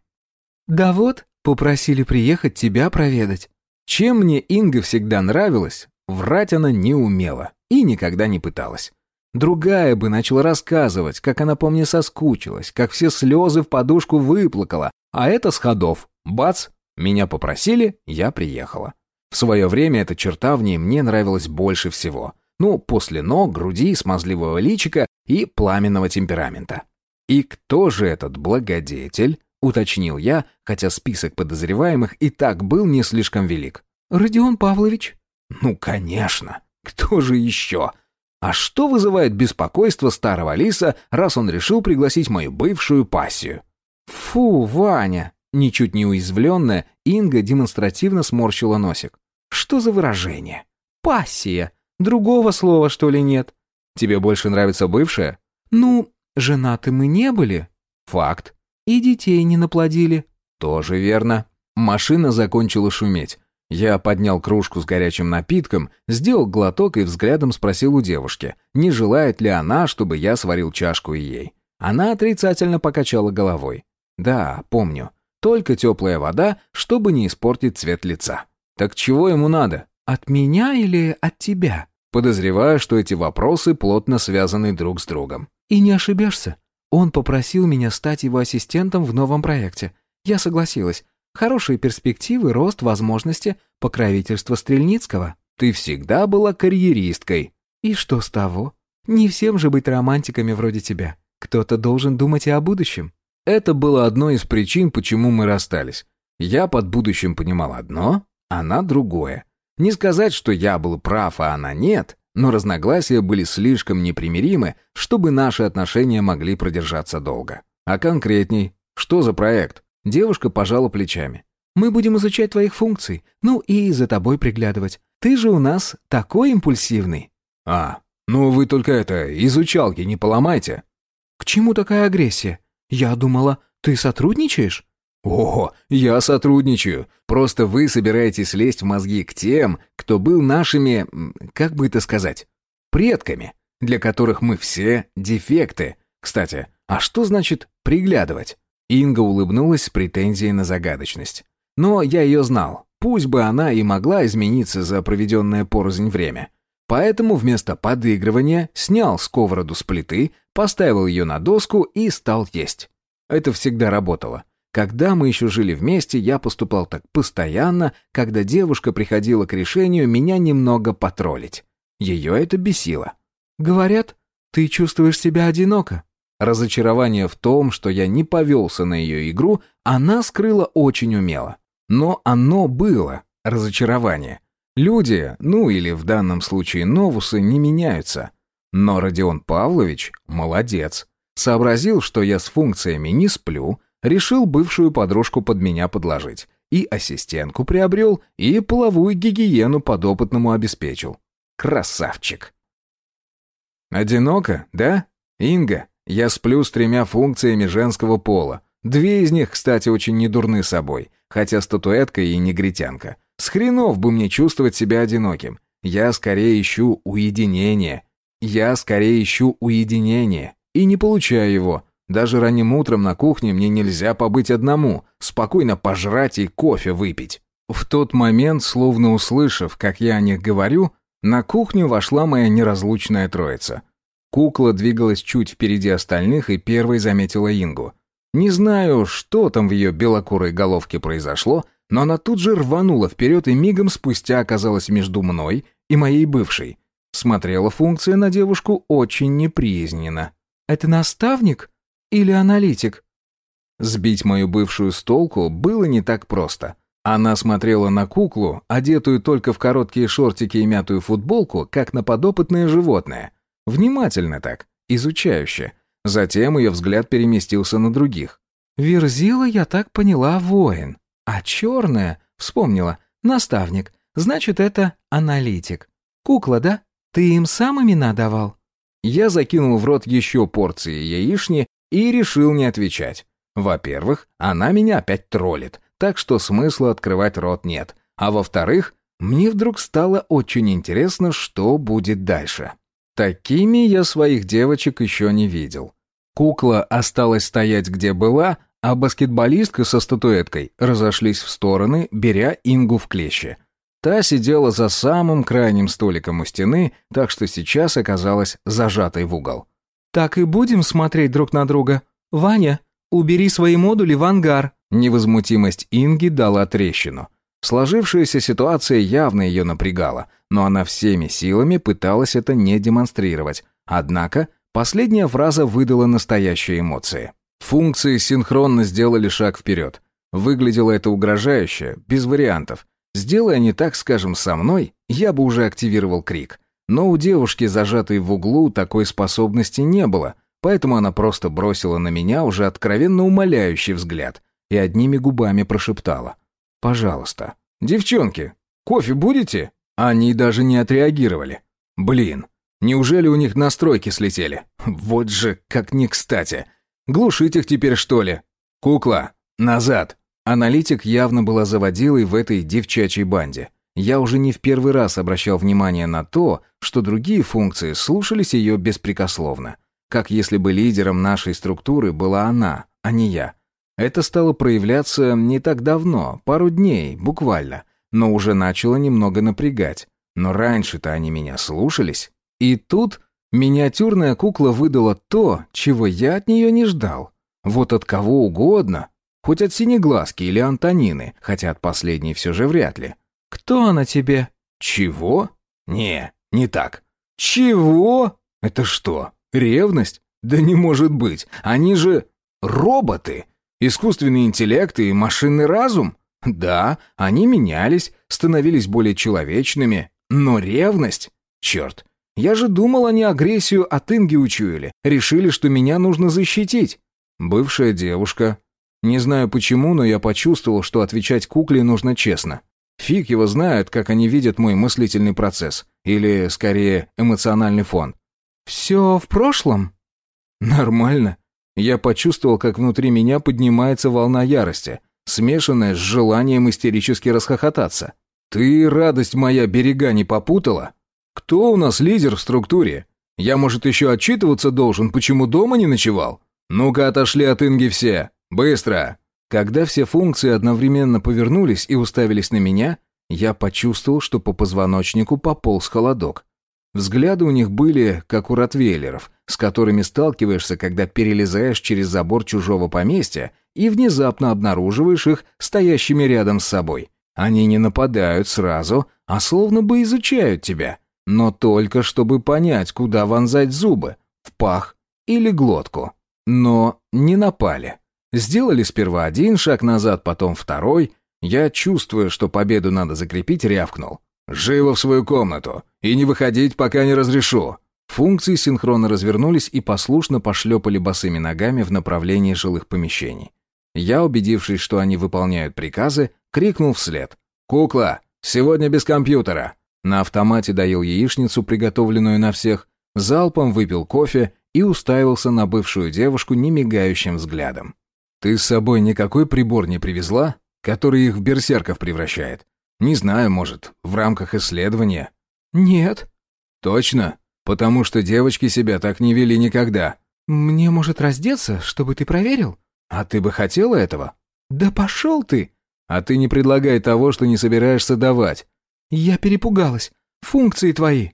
«Да вот, попросили приехать тебя проведать». Чем мне Инга всегда нравилась, врать она не умела и никогда не пыталась. Другая бы начала рассказывать, как она по мне соскучилась, как все слезы в подушку выплакала, а это с ходов. Бац, меня попросили, я приехала. В свое время эта черта в ней мне нравилась больше всего. Ну, после ног, груди, смазливого личика и пламенного темперамента. И кто же этот благодетель? уточнил я, хотя список подозреваемых и так был не слишком велик. «Родион Павлович?» «Ну, конечно. Кто же еще?» А что вызывает беспокойство старого лиса, раз он решил пригласить мою бывшую пассию? «Фу, Ваня!» Ничуть не уязвленная, Инга демонстративно сморщила носик. «Что за выражение? Пассия. Другого слова, что ли, нет?» «Тебе больше нравится бывшая?» «Ну, женаты мы не были». «Факт. И детей не наплодили. Тоже верно. Машина закончила шуметь. Я поднял кружку с горячим напитком, сделал глоток и взглядом спросил у девушки, не желает ли она, чтобы я сварил чашку и ей. Она отрицательно покачала головой. Да, помню. Только теплая вода, чтобы не испортить цвет лица. Так чего ему надо? От меня или от тебя? Подозреваю, что эти вопросы плотно связаны друг с другом. И не ошибешься. Он попросил меня стать его ассистентом в новом проекте. Я согласилась. Хорошие перспективы, рост, возможности, покровительство Стрельницкого. Ты всегда была карьеристкой. И что с того? Не всем же быть романтиками вроде тебя. Кто-то должен думать и о будущем. Это было одной из причин, почему мы расстались. Я под будущим понимал одно, она другое. Не сказать, что я был прав, а она нет, но разногласия были слишком непримиримы, чтобы наши отношения могли продержаться долго. А конкретней, что за проект? Девушка пожала плечами. «Мы будем изучать твоих функций, ну и за тобой приглядывать. Ты же у нас такой импульсивный». «А, ну вы только это, изучалки не поломайте». «К чему такая агрессия? Я думала, ты сотрудничаешь?» «О, я сотрудничаю. Просто вы собираетесь лезть в мозги к тем, кто был нашими, как бы это сказать, предками, для которых мы все дефекты. Кстати, а что значит «приглядывать»?» Инга улыбнулась с претензией на загадочность. Но я ее знал. Пусть бы она и могла измениться за проведенное порознь время. Поэтому вместо подыгрывания снял сковороду с плиты, поставил ее на доску и стал есть. Это всегда работало. Когда мы еще жили вместе, я поступал так постоянно, когда девушка приходила к решению меня немного потроллить. Ее это бесило. «Говорят, ты чувствуешь себя одиноко». Разочарование в том, что я не повелся на ее игру, она скрыла очень умело. Но оно было, разочарование. Люди, ну или в данном случае новусы, не меняются. Но Родион Павлович молодец. Сообразил, что я с функциями не сплю, решил бывшую подружку под меня подложить. И ассистентку приобрел, и половую гигиену подопытному обеспечил. Красавчик. Одиноко, да? Инга, я сплю с тремя функциями женского пола. Две из них, кстати, очень недурны собой, хотя статуэтка и негритянка. С хренов бы мне чувствовать себя одиноким. Я скорее ищу уединение. Я скорее ищу уединение. И не получаю его. Даже ранним утром на кухне мне нельзя побыть одному, спокойно пожрать и кофе выпить. В тот момент, словно услышав, как я о них говорю, на кухню вошла моя неразлучная троица. Кукла двигалась чуть впереди остальных и первой заметила Ингу. Не знаю, что там в ее белокурой головке произошло, но она тут же рванула вперед и мигом спустя оказалась между мной и моей бывшей. Смотрела функция на девушку очень неприязненно. «Это наставник или аналитик?» Сбить мою бывшую с толку было не так просто. Она смотрела на куклу, одетую только в короткие шортики и мятую футболку, как на подопытное животное. Внимательно так, изучающе. Затем ее взгляд переместился на других. «Верзила, я так поняла, воин. А черная, вспомнила, наставник. Значит, это аналитик. Кукла, да? Ты им сам имена давал?» Я закинул в рот еще порции яични и решил не отвечать. Во-первых, она меня опять троллит, так что смысла открывать рот нет. А во-вторых, мне вдруг стало очень интересно, что будет дальше. Такими я своих девочек еще не видел. Кукла осталась стоять где была, а баскетболистка со статуэткой разошлись в стороны, беря Ингу в клещи. Та сидела за самым крайним столиком у стены, так что сейчас оказалась зажатой в угол. «Так и будем смотреть друг на друга. Ваня, убери свои модули в ангар». Невозмутимость Инги дала трещину. Сложившаяся ситуация явно ее напрягала, но она всеми силами пыталась это не демонстрировать. Однако последняя фраза выдала настоящие эмоции. Функции синхронно сделали шаг вперед. Выглядело это угрожающе, без вариантов. Сделай они так, скажем, со мной, я бы уже активировал крик. Но у девушки, зажатой в углу, такой способности не было, поэтому она просто бросила на меня уже откровенно умоляющий взгляд и одними губами прошептала. «Пожалуйста». «Девчонки, кофе будете?» Они даже не отреагировали. Блин, неужели у них настройки слетели? Вот же, как не кстати. Глушить их теперь, что ли? Кукла, назад. Аналитик явно была заводилой в этой девчачьей банде. Я уже не в первый раз обращал внимание на то, что другие функции слушались ее беспрекословно. Как если бы лидером нашей структуры была она, а не я. Это стало проявляться не так давно, пару дней, буквально но уже начало немного напрягать. Но раньше-то они меня слушались. И тут миниатюрная кукла выдала то, чего я от нее не ждал. Вот от кого угодно. Хоть от Синеглазки или Антонины, хотя от последней все же вряд ли. «Кто она тебе?» «Чего?» «Не, не так». «Чего? Это что, ревность? Да не может быть. Они же роботы. Искусственный интеллект и машинный разум. Да, они менялись, становились более человечными, но ревность? Черт, я же думал, они агрессию от Инги учуяли, решили, что меня нужно защитить. Бывшая девушка. Не знаю почему, но я почувствовал, что отвечать кукле нужно честно. Фиг его знает, как они видят мой мыслительный процесс. Или, скорее, эмоциональный фон. «Все в прошлом?» «Нормально». Я почувствовал, как внутри меня поднимается волна ярости смешанное с желанием истерически расхохотаться. «Ты, радость моя, берега не попутала? Кто у нас лидер в структуре? Я, может, еще отчитываться должен, почему дома не ночевал? Ну-ка, отошли от Инги все! Быстро!» Когда все функции одновременно повернулись и уставились на меня, я почувствовал, что по позвоночнику пополз холодок. Взгляды у них были, как у ротвейлеров, с которыми сталкиваешься, когда перелезаешь через забор чужого поместья и внезапно обнаруживаешь их стоящими рядом с собой. Они не нападают сразу, а словно бы изучают тебя, но только чтобы понять, куда вонзать зубы, в пах или глотку. Но не напали. Сделали сперва один шаг назад, потом второй. Я, чувствуя, что победу надо закрепить, рявкнул. «Живо в свою комнату! И не выходить, пока не разрешу!» Функции синхронно развернулись и послушно пошлепали босыми ногами в направлении жилых помещений. Я, убедившись, что они выполняют приказы, крикнул вслед. «Кукла, сегодня без компьютера!» На автомате доел яичницу, приготовленную на всех, залпом выпил кофе и уставился на бывшую девушку немигающим взглядом. «Ты с собой никакой прибор не привезла, который их в берсерков превращает? Не знаю, может, в рамках исследования?» «Нет». «Точно? Потому что девочки себя так не вели никогда». «Мне, может, раздеться, чтобы ты проверил?» «А ты бы хотела этого?» «Да пошел ты!» «А ты не предлагай того, что не собираешься давать». «Я перепугалась. Функции твои».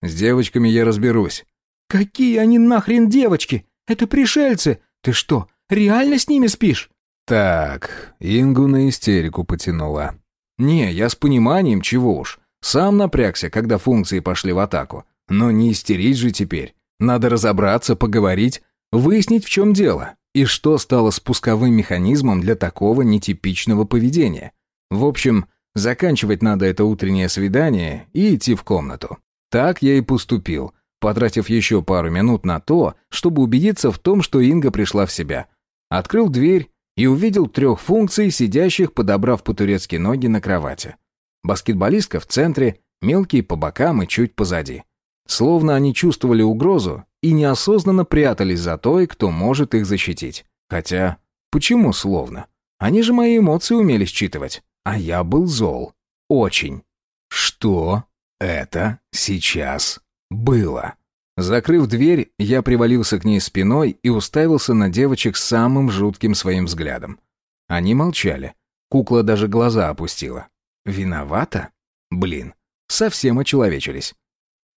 «С девочками я разберусь». «Какие они нахрен девочки? Это пришельцы. Ты что, реально с ними спишь?» Так, Ингу на истерику потянула. Не, я с пониманием, чего уж. Сам напрягся, когда функции пошли в атаку. Но не истерить же теперь. Надо разобраться, поговорить, выяснить, в чем дело. И что стало спусковым механизмом для такого нетипичного поведения. В общем, заканчивать надо это утреннее свидание и идти в комнату. Так я и поступил, потратив еще пару минут на то, чтобы убедиться в том, что Инга пришла в себя. Открыл дверь и увидел трех функций, сидящих, подобрав по-турецки ноги на кровати. Баскетболистка в центре, мелкие по бокам и чуть позади. Словно они чувствовали угрозу и неосознанно прятались за той, кто может их защитить. Хотя, почему словно? Они же мои эмоции умели считывать. А я был зол. Очень. Что это сейчас было? Закрыв дверь, я привалился к ней спиной и уставился на девочек самым жутким своим взглядом. Они молчали. Кукла даже глаза опустила. Виновата? Блин, совсем очеловечились.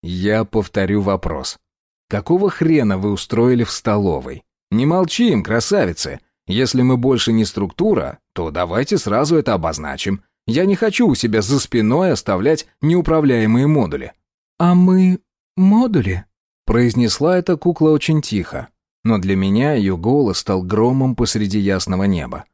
Я повторю вопрос. Какого хрена вы устроили в столовой? Не молчим, красавицы. Если мы больше не структура, то давайте сразу это обозначим. Я не хочу у себя за спиной оставлять неуправляемые модули. А мы модули? Произнесла эта кукла очень тихо, но для меня ее голос стал громом посреди ясного неба.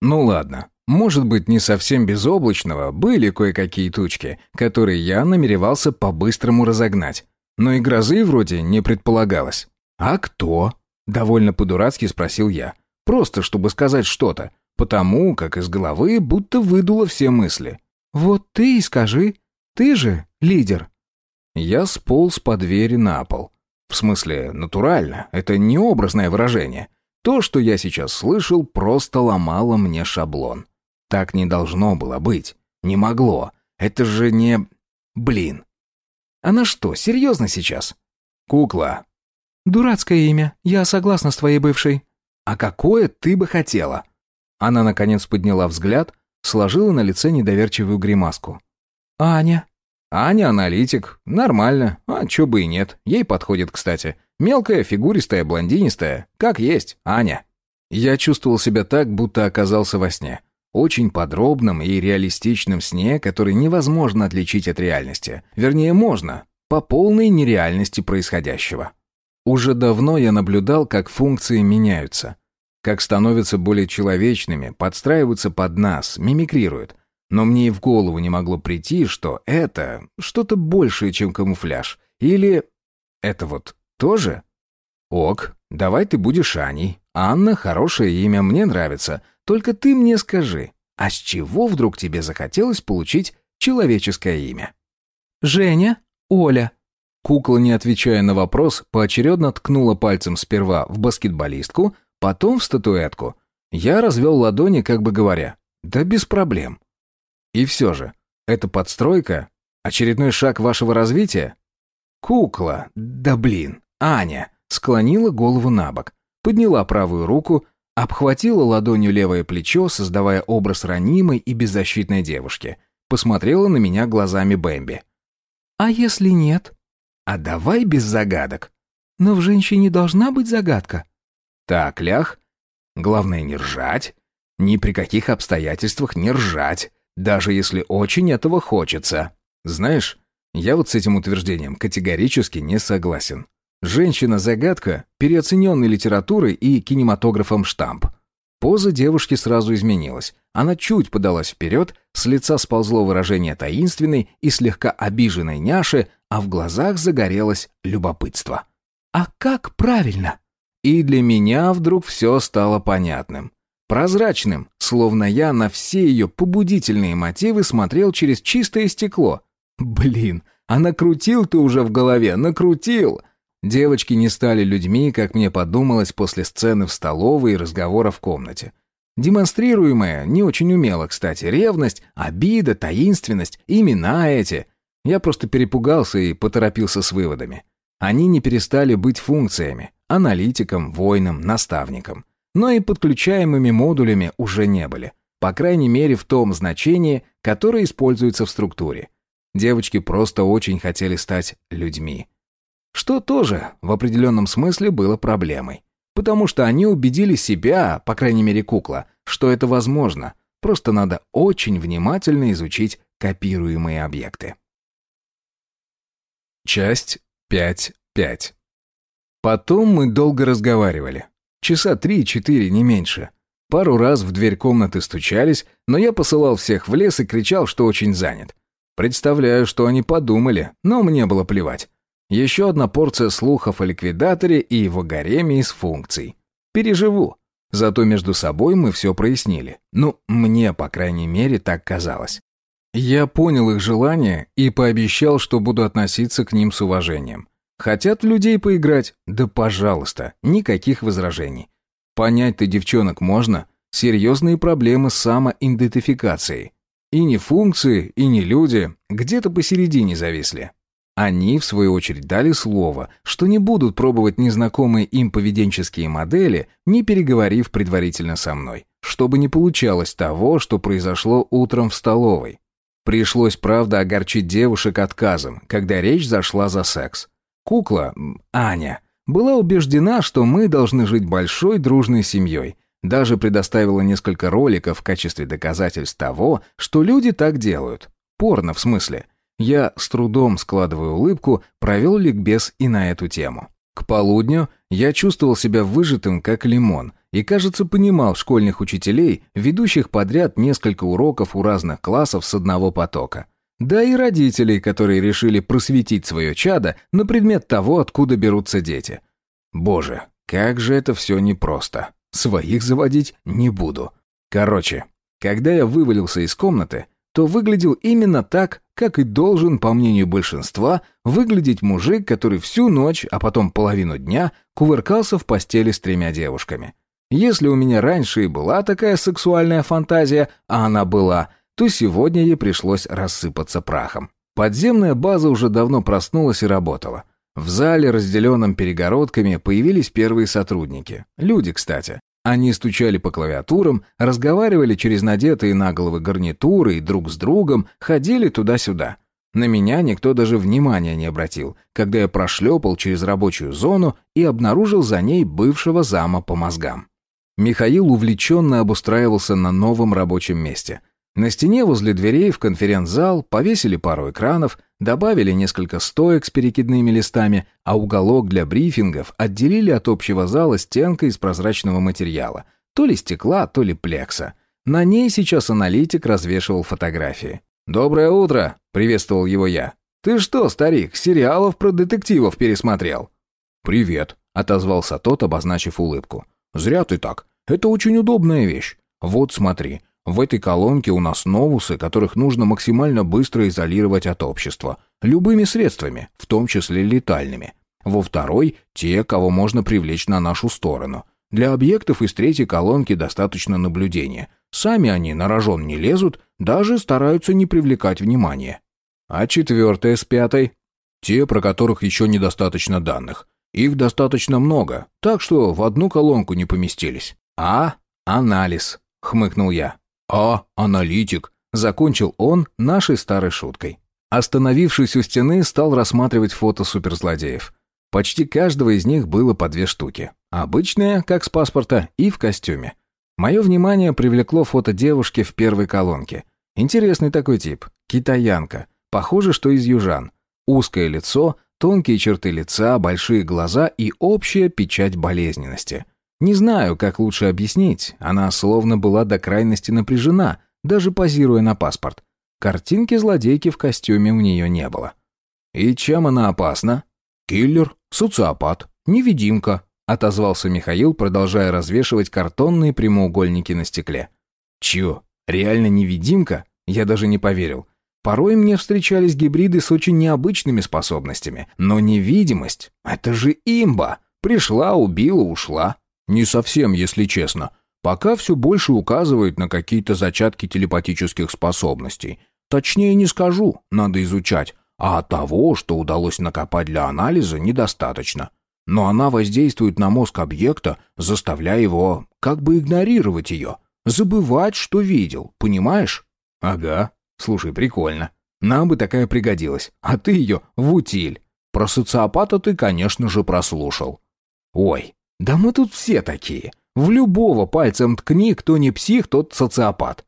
Ну ладно, может быть, не совсем безоблачного, были кое-какие тучки, которые я намеревался по-быстрому разогнать. Но и грозы вроде не предполагалось. «А кто?» — довольно по-дурацки спросил я. Просто чтобы сказать что-то, потому как из головы будто выдуло все мысли. «Вот ты и скажи. Ты же лидер». Я сполз по двери на пол. В смысле, натурально, это не образное выражение. То, что я сейчас слышал, просто ломало мне шаблон. Так не должно было быть. Не могло. Это же не... Блин. Она что, серьезно сейчас? Кукла. Дурацкое имя. Я согласна с твоей бывшей. А какое ты бы хотела? Она, наконец, подняла взгляд, сложила на лице недоверчивую гримаску. «Аня». Аня аналитик. Нормально. А чё бы и нет. Ей подходит, кстати. Мелкая, фигуристая, блондинистая. Как есть. Аня. Я чувствовал себя так, будто оказался во сне. Очень подробном и реалистичном сне, который невозможно отличить от реальности. Вернее, можно. По полной нереальности происходящего. Уже давно я наблюдал, как функции меняются. Как становятся более человечными, подстраиваются под нас, мимикрируют – но мне и в голову не могло прийти, что это что-то большее, чем камуфляж. Или это вот тоже? Ок, давай ты будешь Аней. Анна — хорошее имя, мне нравится. Только ты мне скажи, а с чего вдруг тебе захотелось получить человеческое имя? Женя, Оля. Кукла, не отвечая на вопрос, поочередно ткнула пальцем сперва в баскетболистку, потом в статуэтку. Я развел ладони, как бы говоря, да без проблем. И все же, это подстройка? Очередной шаг вашего развития? Кукла, да блин, Аня, склонила голову на бок, подняла правую руку, обхватила ладонью левое плечо, создавая образ ранимой и беззащитной девушки. Посмотрела на меня глазами Бэмби. «А если нет?» «А давай без загадок». «Но в женщине должна быть загадка». «Так, лях. Главное не ржать. Ни при каких обстоятельствах не ржать даже если очень этого хочется. Знаешь, я вот с этим утверждением категорически не согласен. Женщина-загадка переоцененной литературой и кинематографом штамп. Поза девушки сразу изменилась. Она чуть подалась вперед, с лица сползло выражение таинственной и слегка обиженной няши, а в глазах загорелось любопытство. «А как правильно?» И для меня вдруг все стало понятным. Прозрачным, словно я на все ее побудительные мотивы смотрел через чистое стекло. Блин, а накрутил ты уже в голове, накрутил! Девочки не стали людьми, как мне подумалось после сцены в столовой и разговора в комнате. Демонстрируемая, не очень умело, кстати, ревность, обида, таинственность, имена эти. Я просто перепугался и поторопился с выводами. Они не перестали быть функциями, аналитиком, воином, наставником. Но и подключаемыми модулями уже не были. По крайней мере, в том значении, которое используется в структуре. Девочки просто очень хотели стать людьми. Что тоже в определенном смысле было проблемой. Потому что они убедили себя, по крайней мере кукла, что это возможно. Просто надо очень внимательно изучить копируемые объекты. Часть 5.5. Потом мы долго разговаривали. Часа три-четыре, не меньше. Пару раз в дверь комнаты стучались, но я посылал всех в лес и кричал, что очень занят. Представляю, что они подумали, но мне было плевать. Еще одна порция слухов о ликвидаторе и его гареме из функций. Переживу. Зато между собой мы все прояснили. Ну, мне, по крайней мере, так казалось. Я понял их желание и пообещал, что буду относиться к ним с уважением. Хотят людей поиграть? Да пожалуйста, никаких возражений. Понять-то девчонок можно. Серьезные проблемы с самоидентификацией. И не функции, и не люди, где-то посередине зависли. Они, в свою очередь, дали слово, что не будут пробовать незнакомые им поведенческие модели, не переговорив предварительно со мной, чтобы не получалось того, что произошло утром в столовой. Пришлось, правда, огорчить девушек отказом, когда речь зашла за секс. Кукла, Аня, была убеждена, что мы должны жить большой дружной семьей. Даже предоставила несколько роликов в качестве доказательств того, что люди так делают. Порно, в смысле – я, с трудом складывая улыбку, провел ликбез и на эту тему. К полудню я чувствовал себя выжатым, как лимон, и, кажется, понимал школьных учителей, ведущих подряд несколько уроков у разных классов с одного потока. Да и родителей, которые решили просветить свое чадо на предмет того, откуда берутся дети. Боже, как же это все непросто. Своих заводить не буду. Короче, когда я вывалился из комнаты, то выглядел именно так, как и должен, по мнению большинства, выглядеть мужик, который всю ночь, а потом половину дня, кувыркался в постели с тремя девушками. Если у меня раньше и была такая сексуальная фантазия, а она была, то сегодня ей пришлось рассыпаться прахом. Подземная база уже давно проснулась и работала. В зале, разделенном перегородками, появились первые сотрудники. Люди, кстати. Они стучали по клавиатурам, разговаривали через надетые на головы гарнитуры и друг с другом ходили туда-сюда. На меня никто даже внимания не обратил, когда я прошлепал через рабочую зону и обнаружил за ней бывшего зама по мозгам. Михаил увлеченно обустраивался на новом рабочем месте. На стене возле дверей в конференц-зал повесили пару экранов, добавили несколько стоек с перекидными листами, а уголок для брифингов отделили от общего зала стенкой из прозрачного материала, то ли стекла, то ли плекса. На ней сейчас аналитик развешивал фотографии. «Доброе утро!» — приветствовал его я. «Ты что, старик, сериалов про детективов пересмотрел?» «Привет», — отозвался тот, обозначив улыбку. «Зря ты так. Это очень удобная вещь. Вот смотри, в этой колонке у нас новусы, которых нужно максимально быстро изолировать от общества. Любыми средствами, в том числе летальными. Во второй – те, кого можно привлечь на нашу сторону. Для объектов из третьей колонки достаточно наблюдения. Сами они на рожон не лезут, даже стараются не привлекать внимания. А четвертая с пятой? Те, про которых еще недостаточно данных. Их достаточно много, так что в одну колонку не поместились. А, анализ, хмыкнул я. «А, аналитик», — закончил он нашей старой шуткой. Остановившись у стены, стал рассматривать фото суперзлодеев. Почти каждого из них было по две штуки. Обычные, как с паспорта, и в костюме. Мое внимание привлекло фото девушки в первой колонке. Интересный такой тип. Китаянка. Похоже, что из южан. Узкое лицо, тонкие черты лица, большие глаза и общая печать болезненности. Не знаю, как лучше объяснить, она словно была до крайности напряжена, даже позируя на паспорт. Картинки злодейки в костюме у нее не было. «И чем она опасна?» «Киллер, социопат, невидимка», — отозвался Михаил, продолжая развешивать картонные прямоугольники на стекле. «Чё, реально невидимка?» Я даже не поверил. Порой мне встречались гибриды с очень необычными способностями, но невидимость — это же имба. Пришла, убила, ушла. Не совсем, если честно. Пока все больше указывает на какие-то зачатки телепатических способностей. Точнее не скажу, надо изучать. А того, что удалось накопать для анализа, недостаточно. Но она воздействует на мозг объекта, заставляя его как бы игнорировать ее. Забывать, что видел, понимаешь? Ага. Слушай, прикольно. Нам бы такая пригодилась. А ты ее в утиль. Про социопата ты, конечно же, прослушал. Ой, да мы тут все такие. В любого пальцем ткни, кто не псих, тот социопат.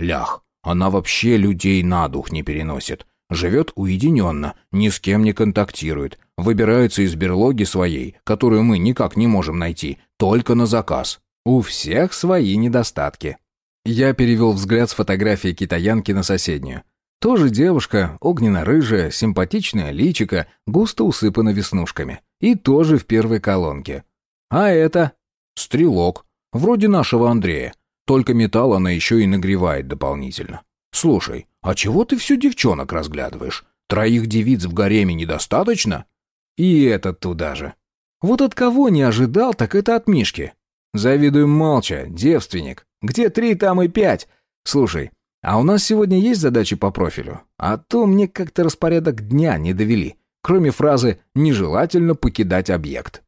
Лях, она вообще людей на дух не переносит. Живет уединенно, ни с кем не контактирует. Выбирается из берлоги своей, которую мы никак не можем найти, только на заказ. У всех свои недостатки. Я перевел взгляд с фотографии китаянки на соседнюю. Тоже девушка, огненно-рыжая, симпатичная личика, густо усыпана веснушками. И тоже в первой колонке. А это? Стрелок. Вроде нашего Андрея. Только металл она еще и нагревает дополнительно. Слушай, а чего ты всю девчонок разглядываешь? Троих девиц в гареме недостаточно? И этот туда же. Вот от кого не ожидал, так это от Мишки. Завидуем молча, девственник. Где три, там и пять. Слушай, а у нас сегодня есть задачи по профилю? А то мне как-то распорядок дня не довели. Кроме фразы «нежелательно покидать объект».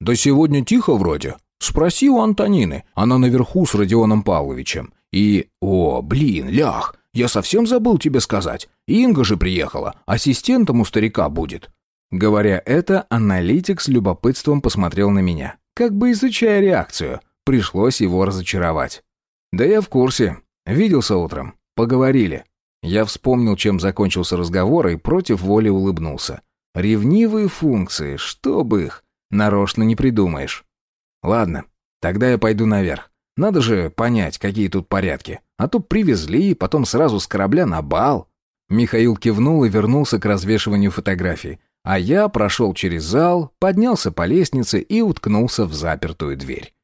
«Да сегодня тихо вроде. Спроси у Антонины. Она наверху с Родионом Павловичем. И... О, блин, лях, я совсем забыл тебе сказать. Инга же приехала. Ассистентом у старика будет». Говоря это, аналитик с любопытством посмотрел на меня. Как бы изучая реакцию. Пришлось его разочаровать. «Да я в курсе. Виделся утром. Поговорили». Я вспомнил, чем закончился разговор, и против воли улыбнулся. «Ревнивые функции, чтобы их. Нарочно не придумаешь. Ладно, тогда я пойду наверх. Надо же понять, какие тут порядки. А то привезли, потом сразу с корабля на бал. Михаил кивнул и вернулся к развешиванию фотографий. А я прошел через зал, поднялся по лестнице и уткнулся в запертую дверь.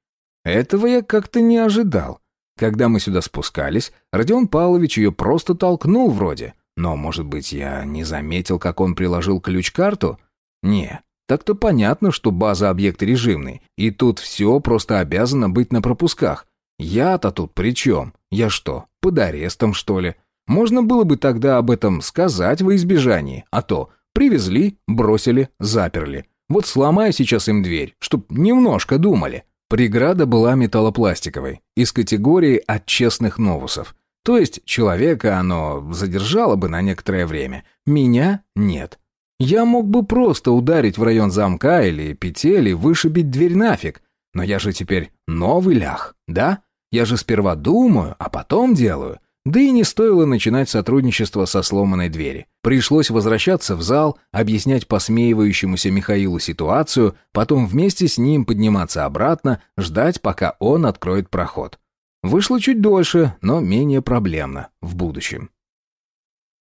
Этого я как-то не ожидал. Когда мы сюда спускались, Родион Павлович ее просто толкнул вроде. Но, может быть, я не заметил, как он приложил ключ-карту? Не, так-то понятно, что база объект режимный, и тут все просто обязано быть на пропусках. Я-то тут при чем? Я что, под арестом, что ли? Можно было бы тогда об этом сказать во избежании, а то привезли, бросили, заперли. Вот сломаю сейчас им дверь, чтоб немножко думали. Преграда была металлопластиковой, из категории от честных новусов. То есть человека оно задержало бы на некоторое время, меня нет. Я мог бы просто ударить в район замка или петель и вышибить дверь нафиг. Но я же теперь новый лях, да? Я же сперва думаю, а потом делаю. Да и не стоило начинать сотрудничество со сломанной двери. Пришлось возвращаться в зал, объяснять посмеивающемуся Михаилу ситуацию, потом вместе с ним подниматься обратно, ждать, пока он откроет проход. Вышло чуть дольше, но менее проблемно в будущем.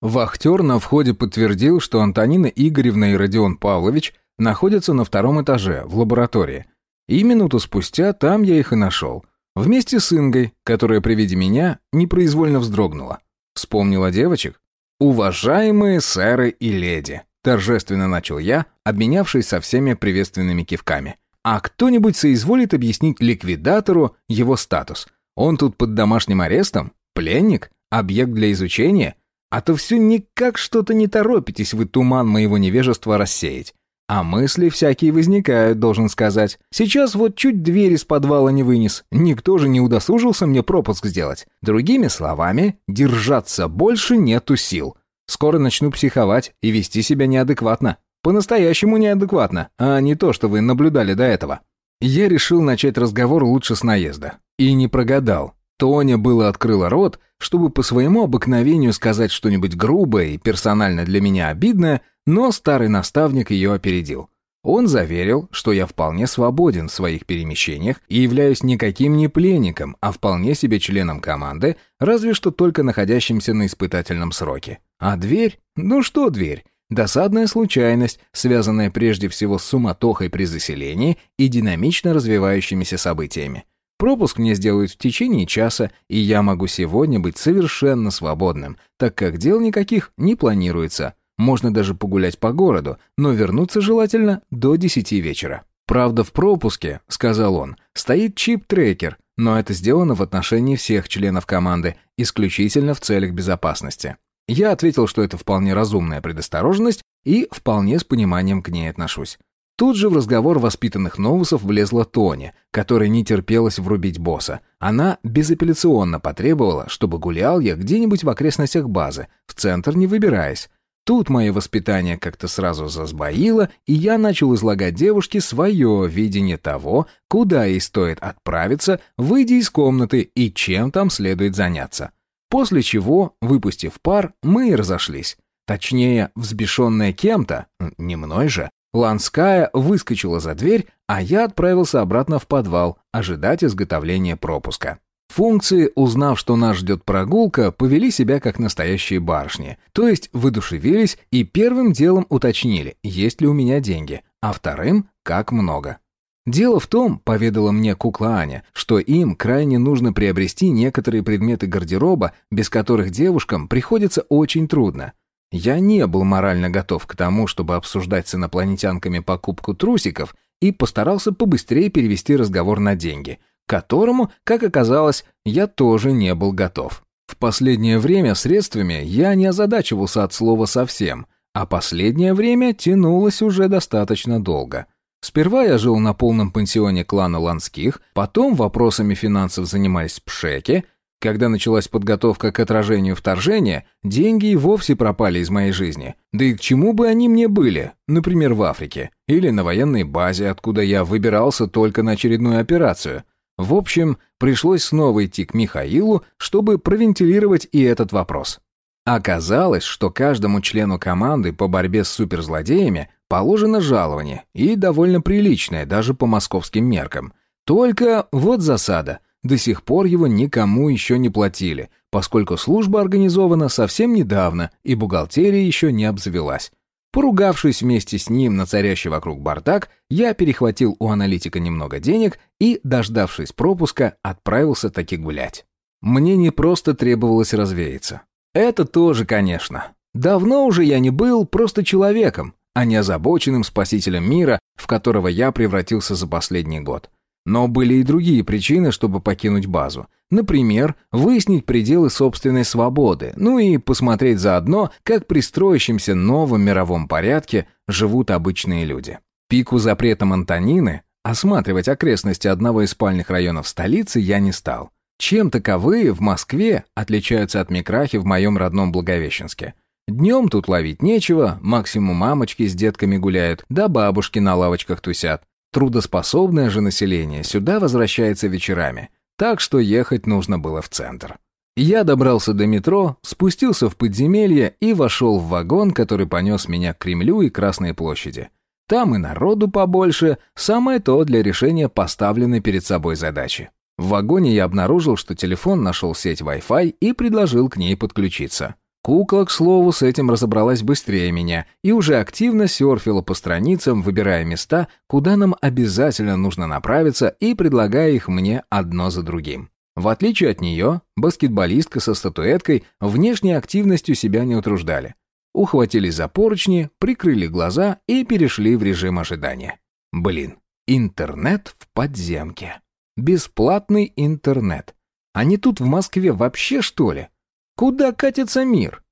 Вахтер на входе подтвердил, что Антонина Игоревна и Родион Павлович находятся на втором этаже, в лаборатории. И минуту спустя там я их и нашел. Вместе с Ингой, которая при виде меня непроизвольно вздрогнула. Вспомнила девочек? «Уважаемые сэры и леди», — торжественно начал я, обменявшись со всеми приветственными кивками. «А кто-нибудь соизволит объяснить ликвидатору его статус? Он тут под домашним арестом? Пленник? Объект для изучения? А то все никак что-то не торопитесь вы туман моего невежества рассеять. А мысли всякие возникают, должен сказать. Сейчас вот чуть дверь из подвала не вынес. Никто же не удосужился мне пропуск сделать. Другими словами, держаться больше нету сил. Скоро начну психовать и вести себя неадекватно. По-настоящему неадекватно, а не то, что вы наблюдали до этого. Я решил начать разговор лучше с наезда. И не прогадал. Тоня было открыла рот, чтобы по своему обыкновению сказать что-нибудь грубое и персонально для меня обидное, но старый наставник ее опередил. Он заверил, что я вполне свободен в своих перемещениях и являюсь никаким не пленником, а вполне себе членом команды, разве что только находящимся на испытательном сроке. А дверь? Ну что дверь? Досадная случайность, связанная прежде всего с суматохой при заселении и динамично развивающимися событиями. Пропуск мне сделают в течение часа, и я могу сегодня быть совершенно свободным, так как дел никаких не планируется. Можно даже погулять по городу, но вернуться желательно до 10 вечера. Правда, в пропуске, сказал он, стоит чип-трекер, но это сделано в отношении всех членов команды, исключительно в целях безопасности. Я ответил, что это вполне разумная предосторожность и вполне с пониманием к ней отношусь. Тут же в разговор воспитанных новусов влезла Тони, которая не терпелась врубить босса. Она безапелляционно потребовала, чтобы гулял я где-нибудь в окрестностях базы, в центр не выбираясь. Тут мое воспитание как-то сразу засбоило, и я начал излагать девушке свое видение того, куда ей стоит отправиться, выйдя из комнаты и чем там следует заняться. После чего, выпустив пар, мы и разошлись. Точнее, взбешенная кем-то, не мной же, Ланская выскочила за дверь, а я отправился обратно в подвал, ожидать изготовления пропуска. Функции, узнав, что нас ждет прогулка, повели себя как настоящие барышни, то есть выдушевились и первым делом уточнили, есть ли у меня деньги, а вторым, как много. Дело в том, поведала мне кукла Аня, что им крайне нужно приобрести некоторые предметы гардероба, без которых девушкам приходится очень трудно. Я не был морально готов к тому, чтобы обсуждать с инопланетянками покупку трусиков, и постарался побыстрее перевести разговор на деньги – к которому, как оказалось, я тоже не был готов. В последнее время средствами я не озадачивался от слова совсем, а последнее время тянулось уже достаточно долго. Сперва я жил на полном пансионе клана Ланских, потом вопросами финансов занимались пшеки, когда началась подготовка к отражению вторжения, деньги и вовсе пропали из моей жизни. Да и к чему бы они мне были? Например, в Африке. Или на военной базе, откуда я выбирался только на очередную операцию. В общем, пришлось снова идти к Михаилу, чтобы провентилировать и этот вопрос. Оказалось, что каждому члену команды по борьбе с суперзлодеями положено жалование, и довольно приличное, даже по московским меркам. Только вот засада. До сих пор его никому еще не платили, поскольку служба организована совсем недавно, и бухгалтерия еще не обзавелась. Поругавшись вместе с ним на царящий вокруг бардак, я перехватил у аналитика немного денег и, дождавшись пропуска, отправился таки гулять. Мне не просто требовалось развеяться. Это тоже, конечно. Давно уже я не был просто человеком, а не озабоченным спасителем мира, в которого я превратился за последний год. Но были и другие причины, чтобы покинуть базу. Например, выяснить пределы собственной свободы, ну и посмотреть заодно, как при строящемся новом мировом порядке живут обычные люди. Пику запретом Антонины осматривать окрестности одного из спальных районов столицы я не стал. Чем таковые в Москве отличаются от Микрахи в моем родном Благовещенске? Днем тут ловить нечего, максимум мамочки с детками гуляют, да бабушки на лавочках тусят. Трудоспособное же население сюда возвращается вечерами, так что ехать нужно было в центр. Я добрался до метро, спустился в подземелье и вошел в вагон, который понес меня к Кремлю и Красной площади. Там и народу побольше, самое то для решения поставленной перед собой задачи. В вагоне я обнаружил, что телефон нашел сеть Wi-Fi и предложил к ней подключиться. Кукла, к слову, с этим разобралась быстрее меня и уже активно серфила по страницам, выбирая места, куда нам обязательно нужно направиться и предлагая их мне одно за другим. В отличие от нее, баскетболистка со статуэткой внешней активностью себя не утруждали. Ухватились за поручни, прикрыли глаза и перешли в режим ожидания. Блин, интернет в подземке. Бесплатный интернет. Они тут в Москве вообще что ли? Куда катится мир?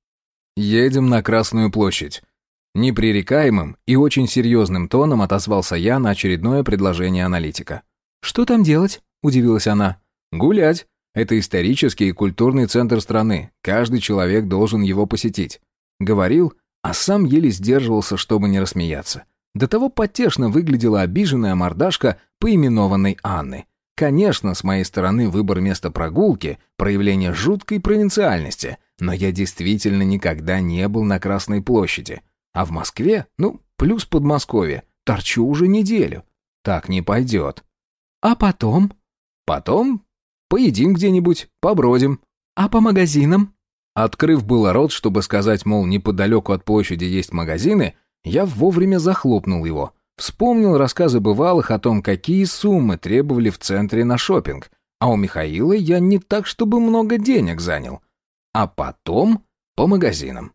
Едем на Красную площадь. Непререкаемым и очень серьезным тоном отозвался я на очередное предложение аналитика. «Что там делать?» – удивилась она. «Гулять. Это исторический и культурный центр страны. Каждый человек должен его посетить». Говорил, а сам еле сдерживался, чтобы не рассмеяться. До того потешно выглядела обиженная мордашка поименованной Анны. Конечно, с моей стороны выбор места прогулки – проявление жуткой провинциальности, но я действительно никогда не был на Красной площади. А в Москве, ну, плюс Подмосковье, торчу уже неделю. Так не пойдет. А потом? Потом поедим где-нибудь, побродим. А по магазинам? Открыв было рот, чтобы сказать, мол, неподалеку от площади есть магазины, я вовремя захлопнул его. Вспомнил рассказы бывалых о том, какие суммы требовали в центре на шопинг, а у Михаила я не так, чтобы много денег занял. А потом по магазинам.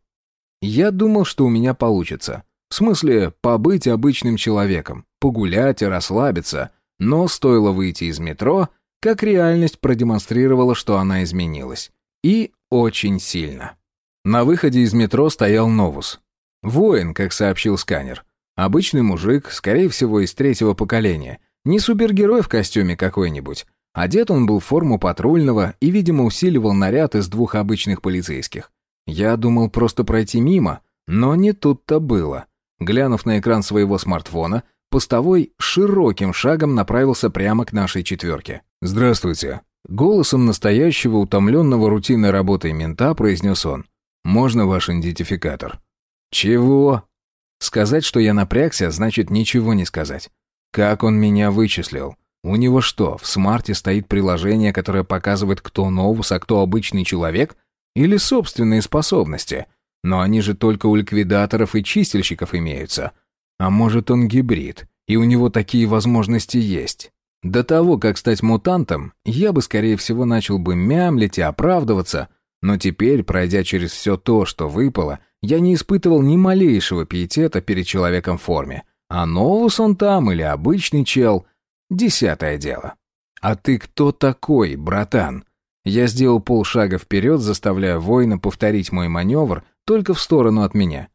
Я думал, что у меня получится. В смысле, побыть обычным человеком, погулять и расслабиться, но стоило выйти из метро, как реальность продемонстрировала, что она изменилась. И очень сильно. На выходе из метро стоял Новус. Воин, как сообщил сканер. Обычный мужик, скорее всего, из третьего поколения. Не супергерой в костюме какой-нибудь. Одет он был в форму патрульного и, видимо, усиливал наряд из двух обычных полицейских. Я думал просто пройти мимо, но не тут-то было. Глянув на экран своего смартфона, постовой широким шагом направился прямо к нашей четверке. «Здравствуйте». Голосом настоящего утомленного рутинной работой мента произнес он. «Можно ваш идентификатор?» «Чего?» Сказать, что я напрягся, значит ничего не сказать. Как он меня вычислил? У него что, в смарте стоит приложение, которое показывает, кто новус, а кто обычный человек? Или собственные способности? Но они же только у ликвидаторов и чистильщиков имеются. А может, он гибрид, и у него такие возможности есть? До того, как стать мутантом, я бы, скорее всего, начал бы мямлить и оправдываться, но теперь, пройдя через все то, что выпало, я не испытывал ни малейшего пиетета перед человеком в форме. А новус он там или обычный чел — десятое дело. «А ты кто такой, братан?» Я сделал полшага вперед, заставляя воина повторить мой маневр только в сторону от меня.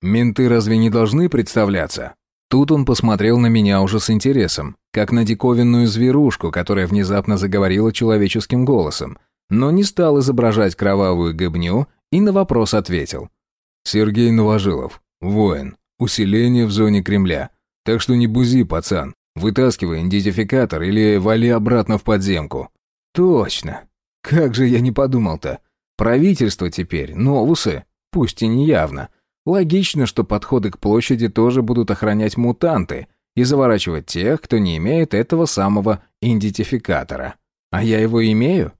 «Менты разве не должны представляться?» Тут он посмотрел на меня уже с интересом, как на диковинную зверушку, которая внезапно заговорила человеческим голосом, но не стал изображать кровавую гыбню и на вопрос ответил. «Сергей Новожилов, воин, усиление в зоне Кремля. Так что не бузи, пацан, вытаскивай идентификатор или вали обратно в подземку». «Точно. Как же я не подумал-то. Правительство теперь, новусы, пусть и не явно, Логично, что подходы к площади тоже будут охранять мутанты и заворачивать тех, кто не имеет этого самого идентификатора. А я его имею?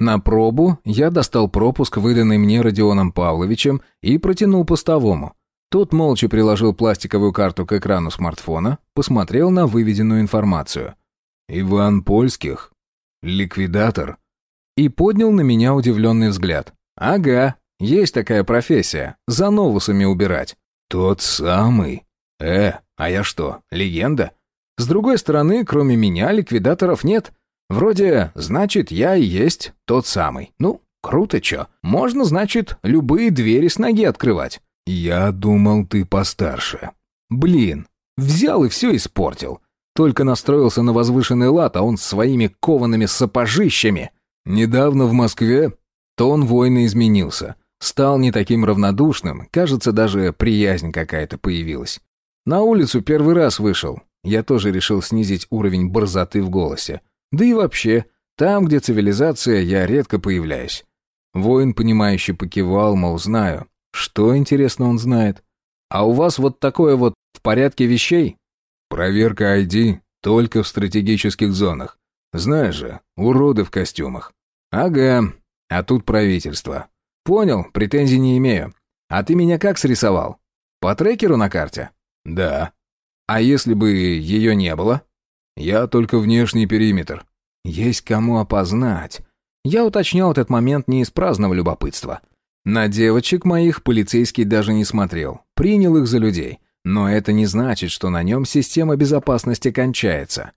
На пробу я достал пропуск, выданный мне Родионом Павловичем, и протянул постовому. Тот молча приложил пластиковую карту к экрану смартфона, посмотрел на выведенную информацию. «Иван Польских? Ликвидатор?» И поднял на меня удивленный взгляд. «Ага, есть такая профессия – за новусами убирать». «Тот самый? Э, а я что, легенда? С другой стороны, кроме меня ликвидаторов нет. Вроде, значит, я и есть тот самый. Ну, круто чё. Можно, значит, любые двери с ноги открывать». «Я думал, ты постарше». «Блин, взял и все испортил. Только настроился на возвышенный лад, а он с своими коваными сапожищами. Недавно в Москве тон воина изменился. Стал не таким равнодушным, кажется, даже приязнь какая-то появилась. На улицу первый раз вышел. Я тоже решил снизить уровень борзоты в голосе. Да и вообще, там, где цивилизация, я редко появляюсь. Воин, понимающе покивал, мол, знаю. Что, интересно, он знает? А у вас вот такое вот в порядке вещей? Проверка ID только в стратегических зонах. Знаешь же, уроды в костюмах. Ага, а тут правительство. «Понял, претензий не имею. А ты меня как срисовал? По трекеру на карте?» «Да». «А если бы ее не было?» «Я только внешний периметр». «Есть кому опознать». Я уточнял этот момент не из праздного любопытства. На девочек моих полицейский даже не смотрел, принял их за людей. Но это не значит, что на нем система безопасности кончается.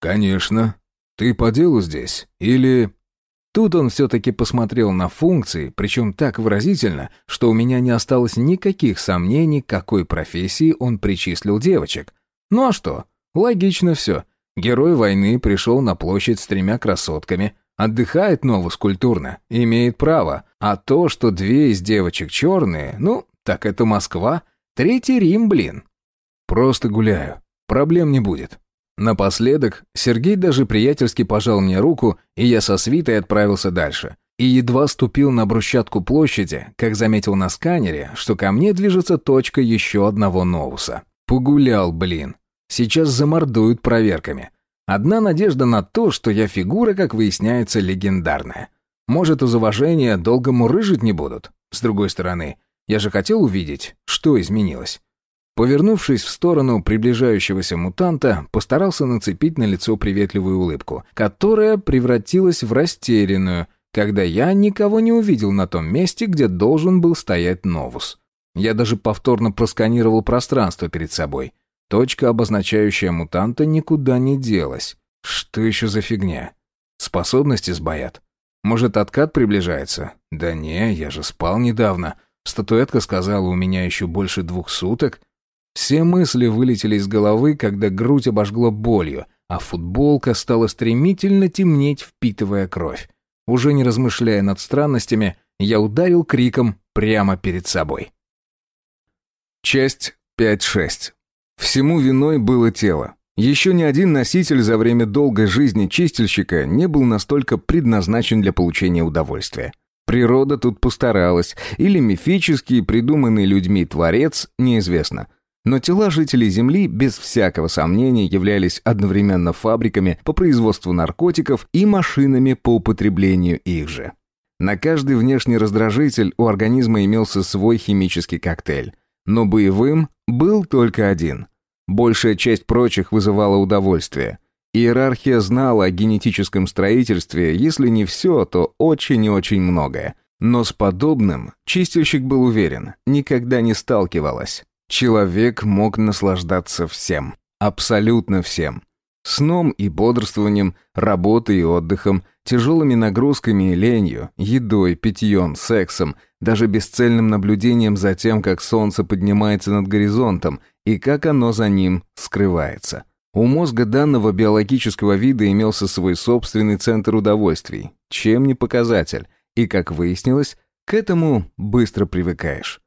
«Конечно. Ты по делу здесь? Или...» Тут он все-таки посмотрел на функции, причем так выразительно, что у меня не осталось никаких сомнений, к какой профессии он причислил девочек. Ну а что? Логично все. Герой войны пришел на площадь с тремя красотками, отдыхает новус культурно, имеет право. А то, что две из девочек черные, ну, так это Москва, третий Рим, блин. Просто гуляю, проблем не будет. Напоследок Сергей даже приятельски пожал мне руку, и я со свитой отправился дальше. И едва ступил на брусчатку площади, как заметил на сканере, что ко мне движется точка еще одного новуса. Погулял, блин. Сейчас замордуют проверками. Одна надежда на то, что я фигура, как выясняется, легендарная. Может, из уважения долго мурыжить не будут? С другой стороны, я же хотел увидеть, что изменилось. Повернувшись в сторону приближающегося мутанта, постарался нацепить на лицо приветливую улыбку, которая превратилась в растерянную, когда я никого не увидел на том месте, где должен был стоять Новус. Я даже повторно просканировал пространство перед собой. Точка, обозначающая мутанта, никуда не делась. Что еще за фигня? Способности сбоят. Может, откат приближается? Да не, я же спал недавно. Статуэтка сказала, у меня еще больше двух суток. Все мысли вылетели из головы, когда грудь обожгло болью, а футболка стала стремительно темнеть, впитывая кровь. Уже не размышляя над странностями, я ударил криком прямо перед собой. Часть 5.6. Всему виной было тело. Еще ни один носитель за время долгой жизни чистильщика не был настолько предназначен для получения удовольствия. Природа тут постаралась, или мифический, придуманный людьми творец, неизвестно. Но тела жителей Земли без всякого сомнения являлись одновременно фабриками по производству наркотиков и машинами по употреблению их же. На каждый внешний раздражитель у организма имелся свой химический коктейль, но боевым был только один. Большая часть прочих вызывала удовольствие. Иерархия знала о генетическом строительстве, если не все, то очень и очень многое. Но с подобным чистильщик был уверен, никогда не сталкивалась. Человек мог наслаждаться всем. Абсолютно всем. Сном и бодрствованием, работой и отдыхом, тяжелыми нагрузками и ленью, едой, питьем, сексом, даже бесцельным наблюдением за тем, как солнце поднимается над горизонтом и как оно за ним скрывается. У мозга данного биологического вида имелся свой собственный центр удовольствий, чем не показатель, и, как выяснилось, к этому быстро привыкаешь.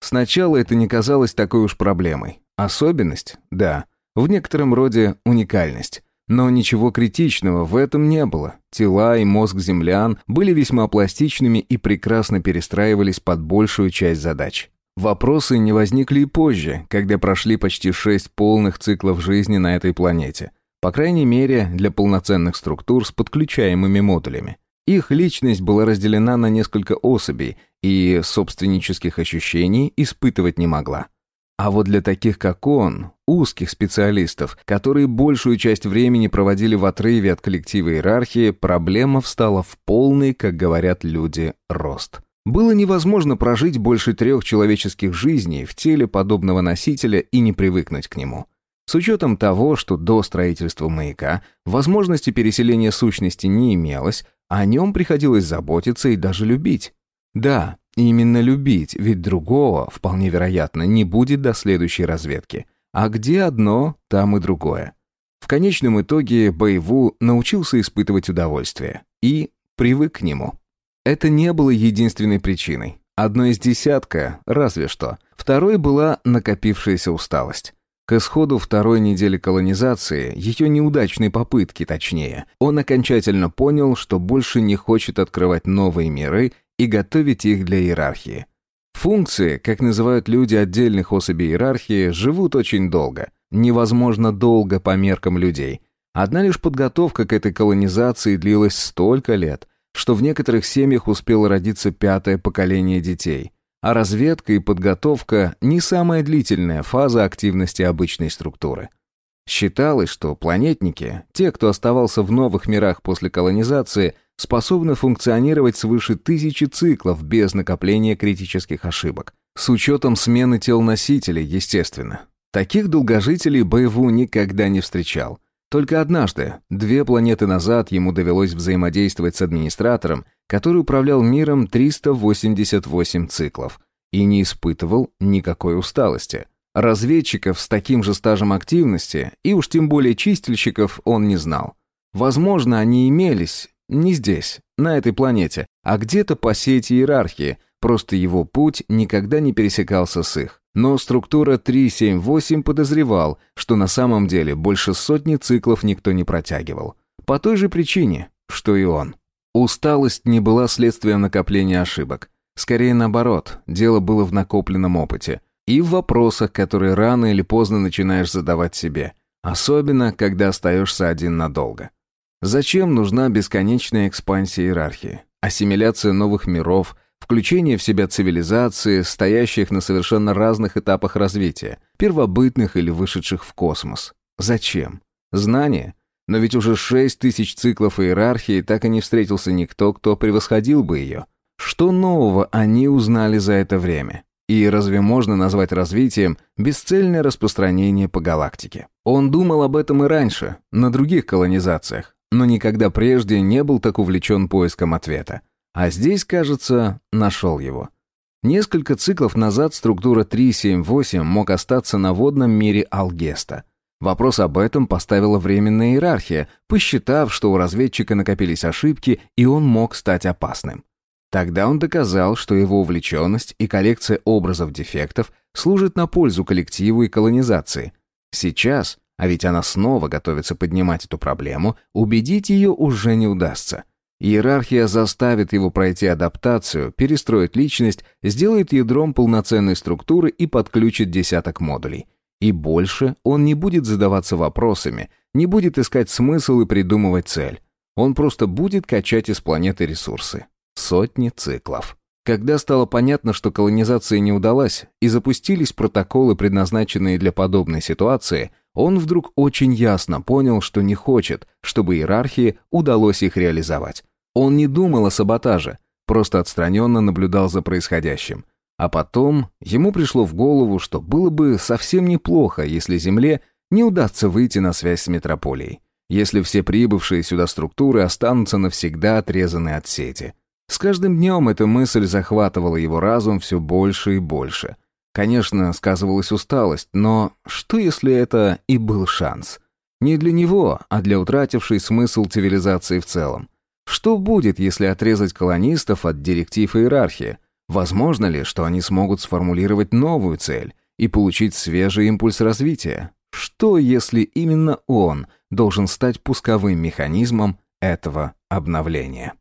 Сначала это не казалось такой уж проблемой. Особенность? Да. В некотором роде уникальность. Но ничего критичного в этом не было. Тела и мозг землян были весьма пластичными и прекрасно перестраивались под большую часть задач. Вопросы не возникли и позже, когда прошли почти шесть полных циклов жизни на этой планете. По крайней мере, для полноценных структур с подключаемыми модулями. Их личность была разделена на несколько особей и собственнических ощущений испытывать не могла. А вот для таких, как он, узких специалистов, которые большую часть времени проводили в отрыве от коллектива иерархии, проблема встала в полный, как говорят люди, рост. Было невозможно прожить больше трех человеческих жизней в теле подобного носителя и не привыкнуть к нему. С учетом того, что до строительства маяка возможности переселения сущности не имелось, о нем приходилось заботиться и даже любить. Да, именно любить, ведь другого, вполне вероятно, не будет до следующей разведки. А где одно, там и другое. В конечном итоге Боеву научился испытывать удовольствие и привык к нему. Это не было единственной причиной. Одной из десятка, разве что. Второй была накопившаяся усталость. К исходу второй недели колонизации, ее неудачной попытки точнее, он окончательно понял, что больше не хочет открывать новые миры и готовить их для иерархии. Функции, как называют люди отдельных особей иерархии, живут очень долго. Невозможно долго по меркам людей. Одна лишь подготовка к этой колонизации длилась столько лет, что в некоторых семьях успело родиться пятое поколение детей – а разведка и подготовка – не самая длительная фаза активности обычной структуры. Считалось, что планетники, те, кто оставался в новых мирах после колонизации, способны функционировать свыше тысячи циклов без накопления критических ошибок. С учетом смены тел носителей, естественно. Таких долгожителей Боеву никогда не встречал. Только однажды, две планеты назад, ему довелось взаимодействовать с администратором, который управлял миром 388 циклов и не испытывал никакой усталости. Разведчиков с таким же стажем активности, и уж тем более чистильщиков, он не знал. Возможно, они имелись не здесь, на этой планете, а где-то по сети иерархии, просто его путь никогда не пересекался с их. Но структура 378 подозревал, что на самом деле больше сотни циклов никто не протягивал. По той же причине, что и он. Усталость не была следствием накопления ошибок. Скорее наоборот, дело было в накопленном опыте. и в вопросах, которые рано или поздно начинаешь задавать себе, особенно когда остаешься один надолго. Зачем нужна бесконечная экспансия иерархии, ассимиляция новых миров, включение в себя цивилизации, стоящих на совершенно разных этапах развития, первобытных или вышедших в космос? Зачем? Знание? Но ведь уже шесть тысяч циклов иерархии так и не встретился никто, кто превосходил бы ее. Что нового они узнали за это время? И разве можно назвать развитием бесцельное распространение по галактике? Он думал об этом и раньше, на других колонизациях, но никогда прежде не был так увлечен поиском ответа. А здесь, кажется, нашел его. Несколько циклов назад структура 378 мог остаться на водном мире Алгеста. Вопрос об этом поставила временная иерархия, посчитав, что у разведчика накопились ошибки, и он мог стать опасным. Тогда он доказал, что его увлеченность и коллекция образов дефектов служит на пользу коллективу и колонизации. Сейчас, а ведь она снова готовится поднимать эту проблему, убедить ее уже не удастся. Иерархия заставит его пройти адаптацию, перестроит личность, сделает ядром полноценной структуры и подключит десяток модулей. И больше он не будет задаваться вопросами, не будет искать смысл и придумывать цель. Он просто будет качать из планеты ресурсы. Сотни циклов. Когда стало понятно, что колонизация не удалась, и запустились протоколы, предназначенные для подобной ситуации, он вдруг очень ясно понял, что не хочет, чтобы иерархии удалось их реализовать. Он не думал о саботаже, просто отстраненно наблюдал за происходящим. А потом ему пришло в голову, что было бы совсем неплохо, если Земле не удастся выйти на связь с метрополией, если все прибывшие сюда структуры останутся навсегда отрезаны от сети. С каждым днем эта мысль захватывала его разум все больше и больше. Конечно, сказывалась усталость, но что если это и был шанс? Не для него, а для утратившей смысл цивилизации в целом. Что будет, если отрезать колонистов от директив иерархии? Возможно ли, что они смогут сформулировать новую цель и получить свежий импульс развития? Что, если именно он должен стать пусковым механизмом этого обновления?